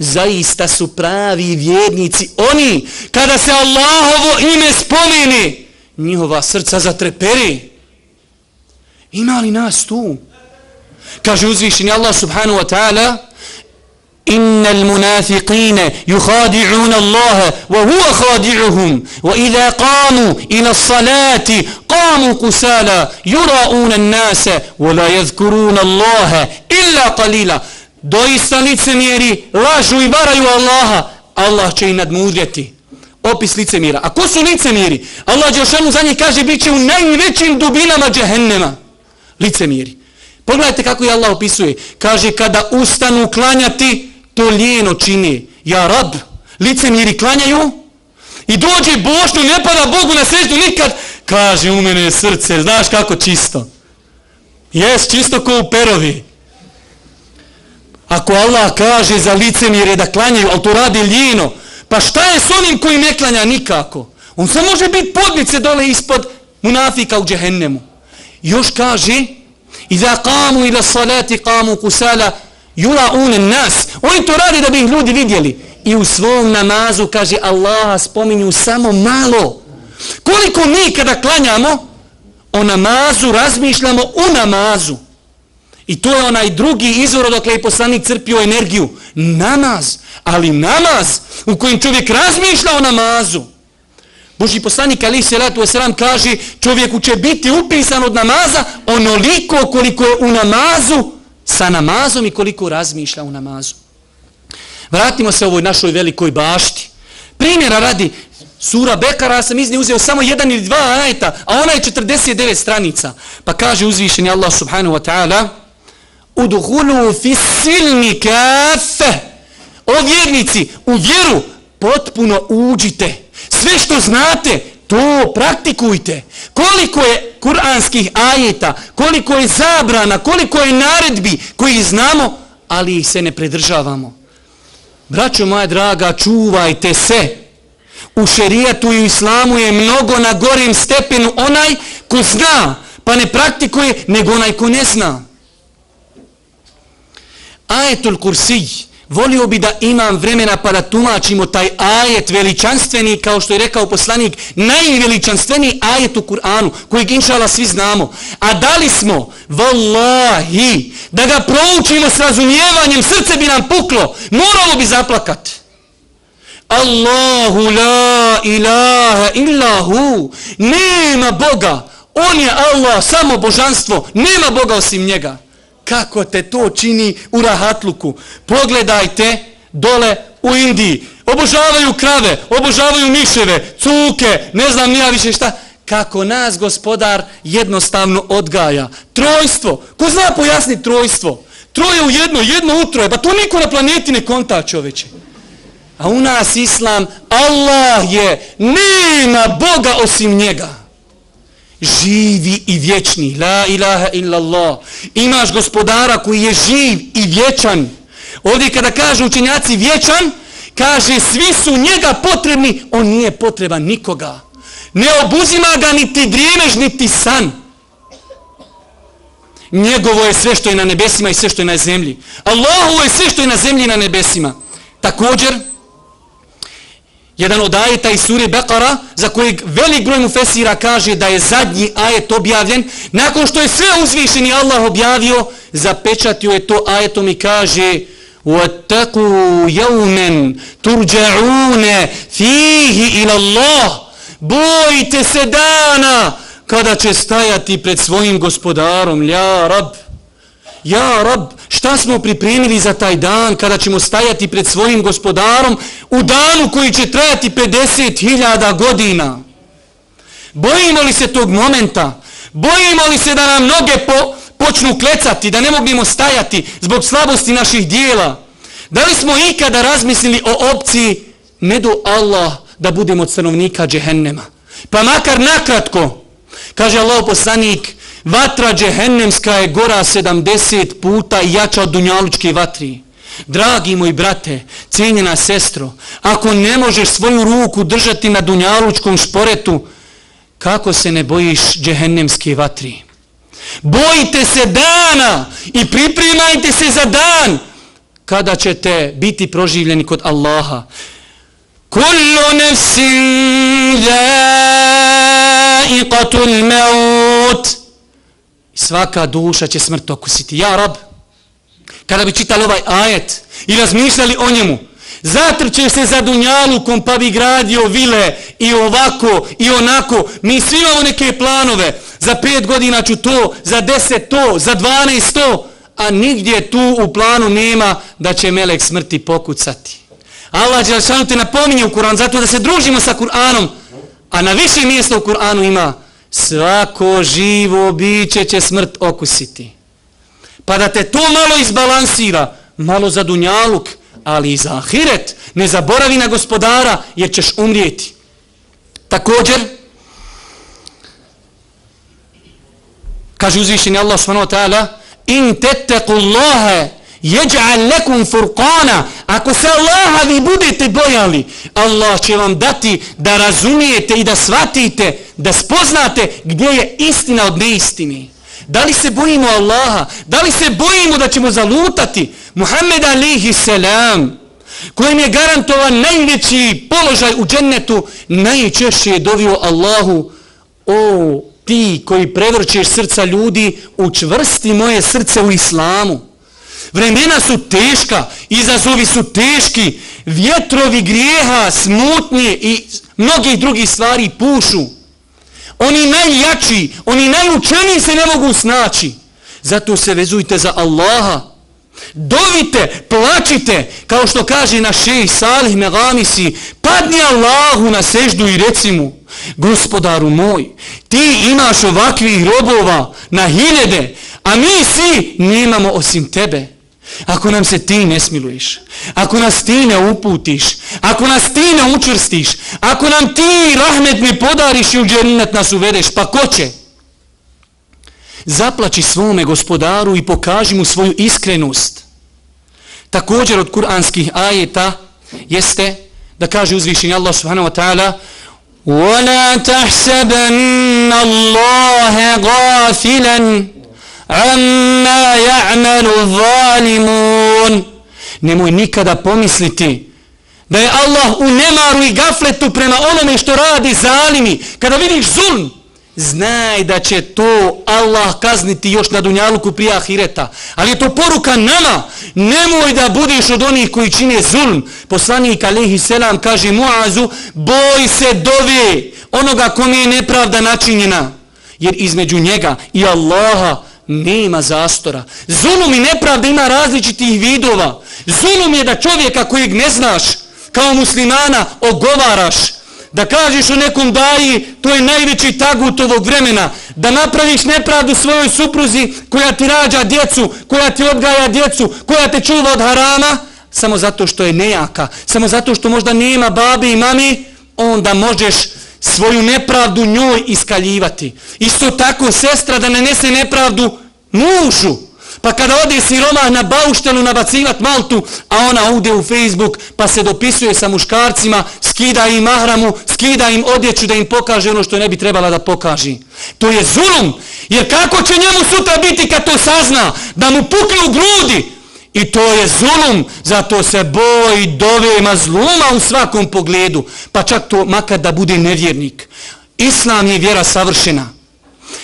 Zaista su pravi vjernici oni kada se Allahovo ime spomeni njihova srca zatreperi ima li nas tu kaže uzvišeni Allah subhanahu wa ta'ala إن المنافقين يخادعون الله وهو خادعهم وإذا قاموا إلى الصلاة قاموا كسالا يراؤون الناس ولا يذكرون الله إلا قليلا doista licemjeri lažu i varaju Allaha Allah će i nadmudrjeti opis licemjera a ko su licemjeri Allah Đelšanu za njih kaže bit će u najvećim dubinama džehennema licemjeri pogledajte kako je Allah opisuje kaže kada ustanu klanjati to lijeno čini. Ja rab, lice miri klanjaju I dođe bošnju, ne pada Bogu na sreću nikad. Kaže, u mene je srce, znaš kako čisto. Jes, čisto ko u perovi. Ako Allah kaže za licemire da klanjaju, ali to radi ljino, pa šta je s onim koji ne klanja nikako? On samo može biti podnice dole ispod munafika u džehennemu. Još kaže, Iza kamu ila salati kamu kusala jula unen nas. Oni to radi da bi ih ljudi vidjeli. I u svom namazu, kaže Allah, spominju samo malo. Koliko mi kada klanjamo, o namazu razmišljamo u namazu. I to je onaj drugi izvor odakle je poslanik crpio energiju. Namaz. Ali namaz u kojem čovjek razmišlja o namazu. Boži poslanik Ali Selatu Veselam kaže čovjeku će biti upisan od namaza onoliko koliko je u namazu sa namazom i koliko razmišlja u namazu. Vratimo se ovoj našoj velikoj bašti. Primjera radi sura Bekara sam iz nje uzeo samo jedan ili dva ajeta, a ona je 49 stranica. Pa kaže uzvišeni Allah subhanahu wa ta'ala Uduhulu fi silmi kafe O vjernici, u vjeru potpuno uđite. Sve što znate, to praktikujte. Koliko je kuranskih ajeta, koliko je zabrana, koliko je naredbi koji znamo, ali ih se ne pridržavamo. Braćo moja draga, čuvajte se. U šerijatu i islamu je mnogo na gorim stepenu onaj ko zna, pa ne praktikuje, nego onaj ko ne zna. Ajetul kursij, Volio bi da imam vremena pa da tumačimo taj ajet veličanstveni, kao što je rekao poslanik, najveličanstveniji ajet u Kur'anu, kojeg inšala svi znamo. A da li smo, vallahi, da ga proučimo s razumijevanjem, srce bi nam puklo, moralo bi zaplakat. Allahu la ilaha illahu, nema Boga, on je Allah, samo božanstvo, nema Boga osim njega kako te to čini u rahatluku. Pogledajte dole u Indiji. Obožavaju krave, obožavaju miševe, cuke, ne znam nija više šta. Kako nas gospodar jednostavno odgaja. Trojstvo. Ko zna pojasniti trojstvo? Troje u jedno, jedno utroje. Pa to niko na planeti ne konta čoveče. A u nas islam, Allah je, nema Boga osim njega živi i vječni. La ilaha illa Allah. Imaš gospodara koji je živ i vječan. Ovdje kada kaže učenjaci vječan, kaže svi su njega potrebni, on nije potreban nikoga. Ne obuzima ga niti drijemež, niti san. Njegovo je sve što je na nebesima i sve što je na zemlji. Allahu je sve što je na zemlji i na nebesima. Također, Jedan od ajeta iz suri Bekara, za kojeg velik broj mu fesira kaže da je zadnji ajet objavljen, nakon što je sve uzvišeni Allah objavio, zapečatio je to ajetom i kaže وَتَّقُوا يَوْمًا تُرْجَعُونَ فِيهِ إِلَى اللَّهِ Bojite se dana kada će stajati pred svojim gospodarom, ja rab. Ja rab, šta smo pripremili za taj dan kada ćemo stajati pred svojim gospodarom u danu koji će trajati 50.000 godina? Bojimo li se tog momenta? Bojimo li se da nam noge po, počnu klecati, da ne mogimo stajati zbog slabosti naših dijela? Da li smo ikada razmislili o opciji ne do Allah da budemo od stanovnika džehennema? Pa makar nakratko, kaže Allah poslanik, Vatra džehennemska je gora 70 puta jača od dunjalučke vatri. Dragi moj brate, cijenjena sestro, ako ne možeš svoju ruku držati na dunjalučkom šporetu, kako se ne bojiš džehennemske vatri? Bojite se dana i pripremajte se za dan kada ćete biti proživljeni kod Allaha. Kullu nefsin zaiqatul maut. I svaka duša će smrt okusiti. Ja, rab, kada bi čitali ovaj ajet i razmišljali o njemu, zatrčeš se za Dunjalukom pa bi gradio vile i ovako i onako. Mi svi imamo neke planove. Za pet godina ću to, za deset to, za dvanaest to. A nigdje tu u planu nema da će melek smrti pokucati. Allah Đelšanu te napominje u Kur'an zato da se družimo sa Kur'anom. A na više mjesta u Kur'anu ima svako živo biće će smrt okusiti. Pa da te to malo izbalansira, malo za dunjaluk, ali i za ahiret, ne zaboravi na gospodara jer ćeš umrijeti. Također, kaže uzvišeni Allah s.w.t. in tetteku Allahe jeđa'al lekum furqana, ako se Allaha vi budete bojali, Allah će vam dati da razumijete i da shvatite, da spoznate gdje je istina od neistini. Da li se bojimo Allaha? Da li se bojimo da ćemo zalutati? Muhammed alihi selam, kojim je garantovan najveći položaj u džennetu, najčešće je dovio Allahu, o ti koji prevrćeš srca ljudi, učvrsti moje srce u islamu. Vremena su teška, izazovi su teški, vjetrovi grijeha, smutnje i mnogih drugih stvari pušu. Oni najjači, oni najučeniji se ne mogu snaći. Zato se vezujte za Allaha. Dovite, plačite, kao što kaže na šeji Salih Megamisi, padni Allahu na seždu i reci mu, gospodaru moj, ti imaš ovakvih robova na hiljede, a mi svi nemamo osim tebe. Ako nam se ti ne smiluješ, ako nas ti ne uputiš, ako nas ti ne učvrstiš, ako nam ti rahmet ne podariš i u džernet nas uvedeš, pa ko će? Zaplači svome gospodaru i pokaži mu svoju iskrenost. Također od kuranskih ajeta jeste da kaže uzvišenje Allah subhanahu wa ta'ala وَلَا تَحْسَبَنَّ اللَّهَ غَافِلًا amma ya'malu zalimun. Nemoj nikada pomisliti da je Allah u nemaru i gafletu prema onome što radi zalimi. Kada vidiš zulm znaj da će to Allah kazniti još na dunjaluku prije ahireta. Ali je to poruka nama. Nemoj da budiš od onih koji čine zulm. Poslanik alihi selam kaže Muazu boj se dove onoga kom je nepravda načinjena. Jer između njega i Allaha nema zastora. Zulum i nepravda ima različitih vidova. Zulum je da čovjeka kojeg ne znaš kao muslimana ogovaraš. Da kažeš u nekom daji, to je najveći tagut ovog vremena. Da napraviš nepravdu svojoj supruzi koja ti rađa djecu, koja ti odgaja djecu, koja te čuva od harama, samo zato što je nejaka, samo zato što možda nema babi i mami, onda možeš svoju nepravdu njoj iskaljivati. Isto tako sestra da nanese nepravdu mužu. Pa kada ode siroma na bauštenu nabacivat maltu, a ona ude u Facebook pa se dopisuje sa muškarcima, skida im mahramu, skida im odjeću da im pokaže ono što ne bi trebala da pokaži. To je zulum. Jer kako će njemu sutra biti kad to sazna? Da mu pukne u grudi. I to je zulum, zato se boj dove mazluma u svakom pogledu, pa čak to makar da bude nevjernik. Islam je vjera savršena.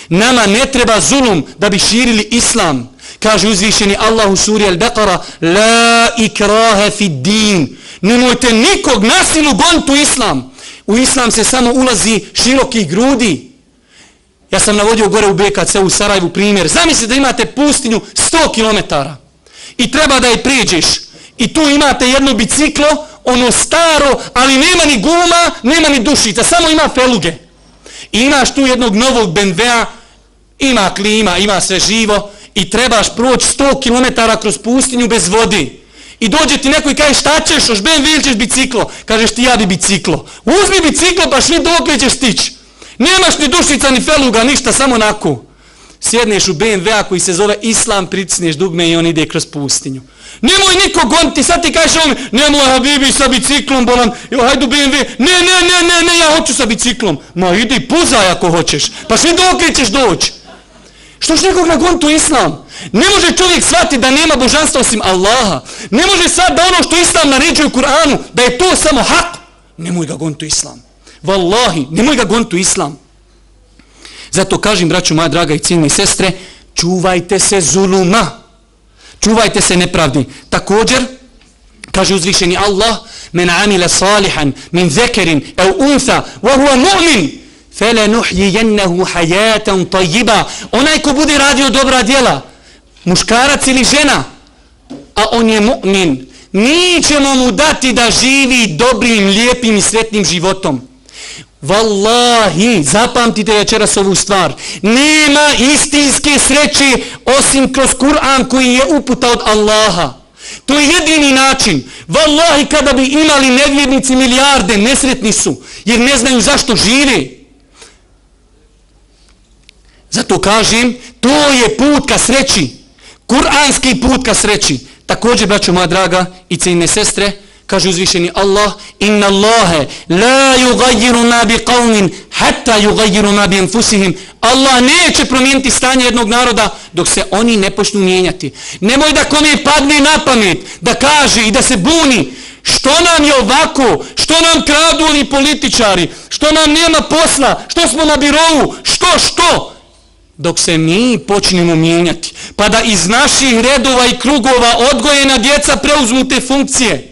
Nama ne treba zulum da bi širili islam. Kaže uzvišeni Allah u suri Al-Baqara La ikrahe fi din. Nemojte nikog nasilu gontu islam. U islam se samo ulazi širokih grudi. Ja sam navodio gore u BKC u Sarajevu primjer. Zamislite da imate pustinju 100 kilometara i treba da je priđeš i tu imate jedno biciklo, ono staro, ali nema ni guma, nema ni dušica, samo ima feluge. I imaš tu jednog novog BMW-a, ima klima, ima sve živo i trebaš proći 100 km kroz pustinju bez vodi. I dođe ti neko i kaže šta ćeš, još BMW ili ćeš biciklo? Kažeš ti ja bi biciklo. Uzmi biciklo pa šli dok ćeš stići. Nemaš ni dušica ni feluga, ništa, samo nako sjedneš u BMW-a koji se zove Islam, pritisneš dugme i on ide kroz pustinju. Nemoj niko goniti, sad ti kažeš ovom, nemoj Habibi sa biciklom, bolan, jo, hajdu BMW, ne, ne, ne, ne, ne, ja hoću sa biciklom. Ma idi, pozaj ako hoćeš, pa sve dok ćeš doći. Što će nekog nagoniti Islam? Ne može čovjek shvati da nema božanstva osim Allaha. Ne može sad da ono što Islam naređuje u Kur'anu, da je to samo hak. Nemoj ga goniti Islam. Wallahi, nemoj ga goniti u Islam. Zato kažem, braću moja draga i ciljni sestre, čuvajte se zuluma. Čuvajte se nepravdi. Također, kaže uzvišeni Allah, men amile salihan min zekerin au unsa, wa huwa mu'min, fele nuhjijennehu hajatan tajiba. Onaj ko bude radio dobra djela, muškarac ili žena, a on je mu'min, mi ćemo mu dati da živi dobrim, lijepim i sretnim životom. Wallahi, zapamtite večeras ovu stvar. Nema istinske sreće osim kroz Kur'an koji je uputa od Allaha. To je jedini način. Wallahi kada bi imali nevjernici milijarde, nesretni su, jer ne znaju zašto žive. Zato kažem, to je put ka sreći. Kur'anski put ka sreći. Također, braćo moja draga i cijene sestre, kaže uzvišeni Allah inna Allahe la yugayiru ma bi qavmin hatta yugayiru ma bi enfusihim Allah neće promijeniti stanje jednog naroda dok se oni ne počnu mijenjati. Nemoj da kome padne na pamet da kaže i da se buni što nam je ovako što nam kradu oni političari što nam nema posla što smo na birovu što što? Dok se mi počnemo mijenjati pa da iz naših redova i krugova odgojena djeca preuzmu te funkcije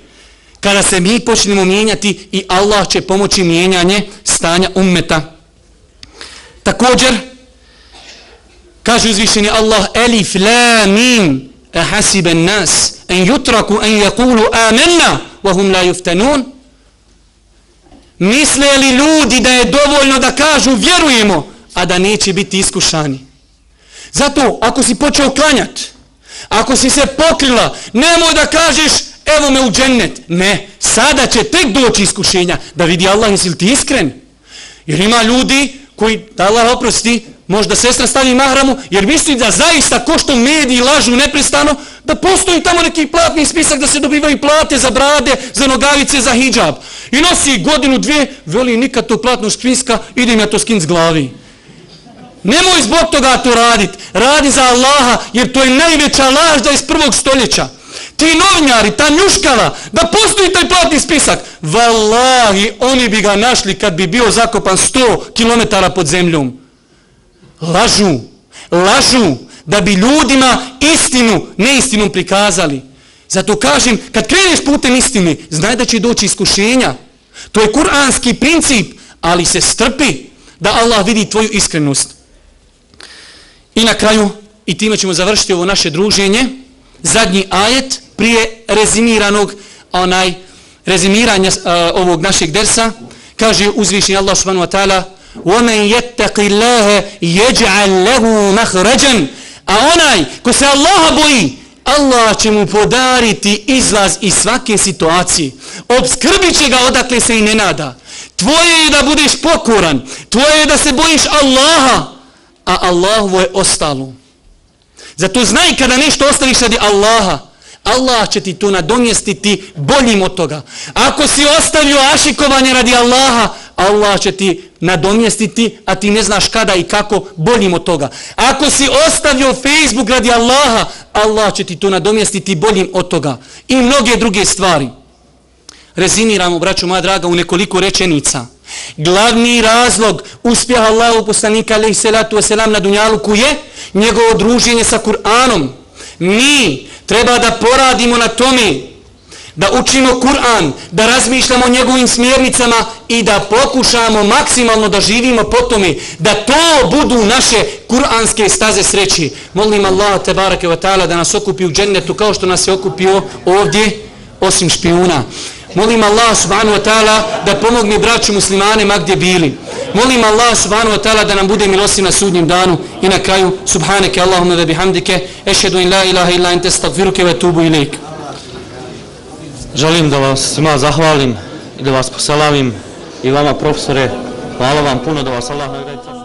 kada se mi počnemo mijenjati i Allah će pomoći mijenjanje stanja ummeta. Također, kaže uzvišeni Allah, Elif, la, mim, a nas, en jutraku, en jakulu, amenna, vahum la juftanun. Misle li ljudi da je dovoljno da kažu vjerujemo, a da neće biti iskušani? Zato, ako si počeo klanjati, ako si se pokrila, nemoj da kažeš evo me u džennet. Ne, sada će tek doći iskušenja da vidi Allah jesi li ti iskren. Jer ima ljudi koji, da Allah oprosti, možda sestra stavi mahramu, jer misli da zaista ko što mediji lažu neprestano, da postoji tamo neki platni spisak da se dobivaju plate za brade, za nogavice, za hijab. I nosi godinu, dvije, veli nikad to platno spiska, idem ja to skin s glavi. Nemoj zbog toga to radit. Radi za Allaha, jer to je najveća lažda iz prvog stoljeća ti novinjari, ta njuškala, da postoji taj platni spisak. Wallahi, oni bi ga našli kad bi bio zakopan 100 km pod zemljom. Lažu, lažu, da bi ljudima istinu, neistinu prikazali. Zato kažem, kad kreneš putem istine, znaj da će doći iskušenja. To je kuranski princip, ali se strpi da Allah vidi tvoju iskrenost. I na kraju, i time ćemo završiti ovo naše druženje, zadnji ajet, prije rezimiranog onaj rezimiranja uh, ovog našeg dersa kaže uzvišni Allah subhanahu wa ta'ala وَمَنْ يَتَّقِ اللَّهَ يَجْعَلْ لَهُ مَخْرَجًا a onaj ko se Allaha boji Allah će mu podariti izlaz iz svake situacije obskrbit će ga odakle se i ne nada tvoje je da budeš pokoran tvoje je da se bojiš Allaha a Allahu je ostalo zato znaj kada nešto ostaviš radi Allaha Allah će ti to nadomjestiti boljim od toga. Ako si ostavio ašikovanje radi Allaha, Allah će ti nadomjestiti, a ti ne znaš kada i kako boljim od toga. Ako si ostavio Facebook radi Allaha, Allah će ti to nadomjestiti boljim od toga. I mnoge druge stvari. Rezimiramo, braću moja draga, u nekoliko rečenica. Glavni razlog uspjeha Allahu poslanika alaihi salatu wasalam na Dunjaluku je njegovo druženje sa Kur'anom. Mi treba da poradimo na tome da učimo Kur'an, da razmišljamo o njegovim smjernicama i da pokušamo maksimalno da živimo po tome, da to budu naše kur'anske staze sreći. Molim Allah, tebareke wa ta'ala, da nas okupi u džennetu kao što nas je okupio ovdje, osim špijuna. Molim Allah subhanahu wa ta'ala da pomogne braću muslimane ma gdje bili. Molim Allah subhanahu wa ta'ala da nam bude milostiv na sudnjem danu i na kraju subhaneke Allahumma ve bihamdike ešhedu in la ilaha illa ente stagfiruke ve tubu ilik. Želim da vas svima zahvalim i da vas poselavim i vama profesore. Hvala vam puno da vas Allah nagradi.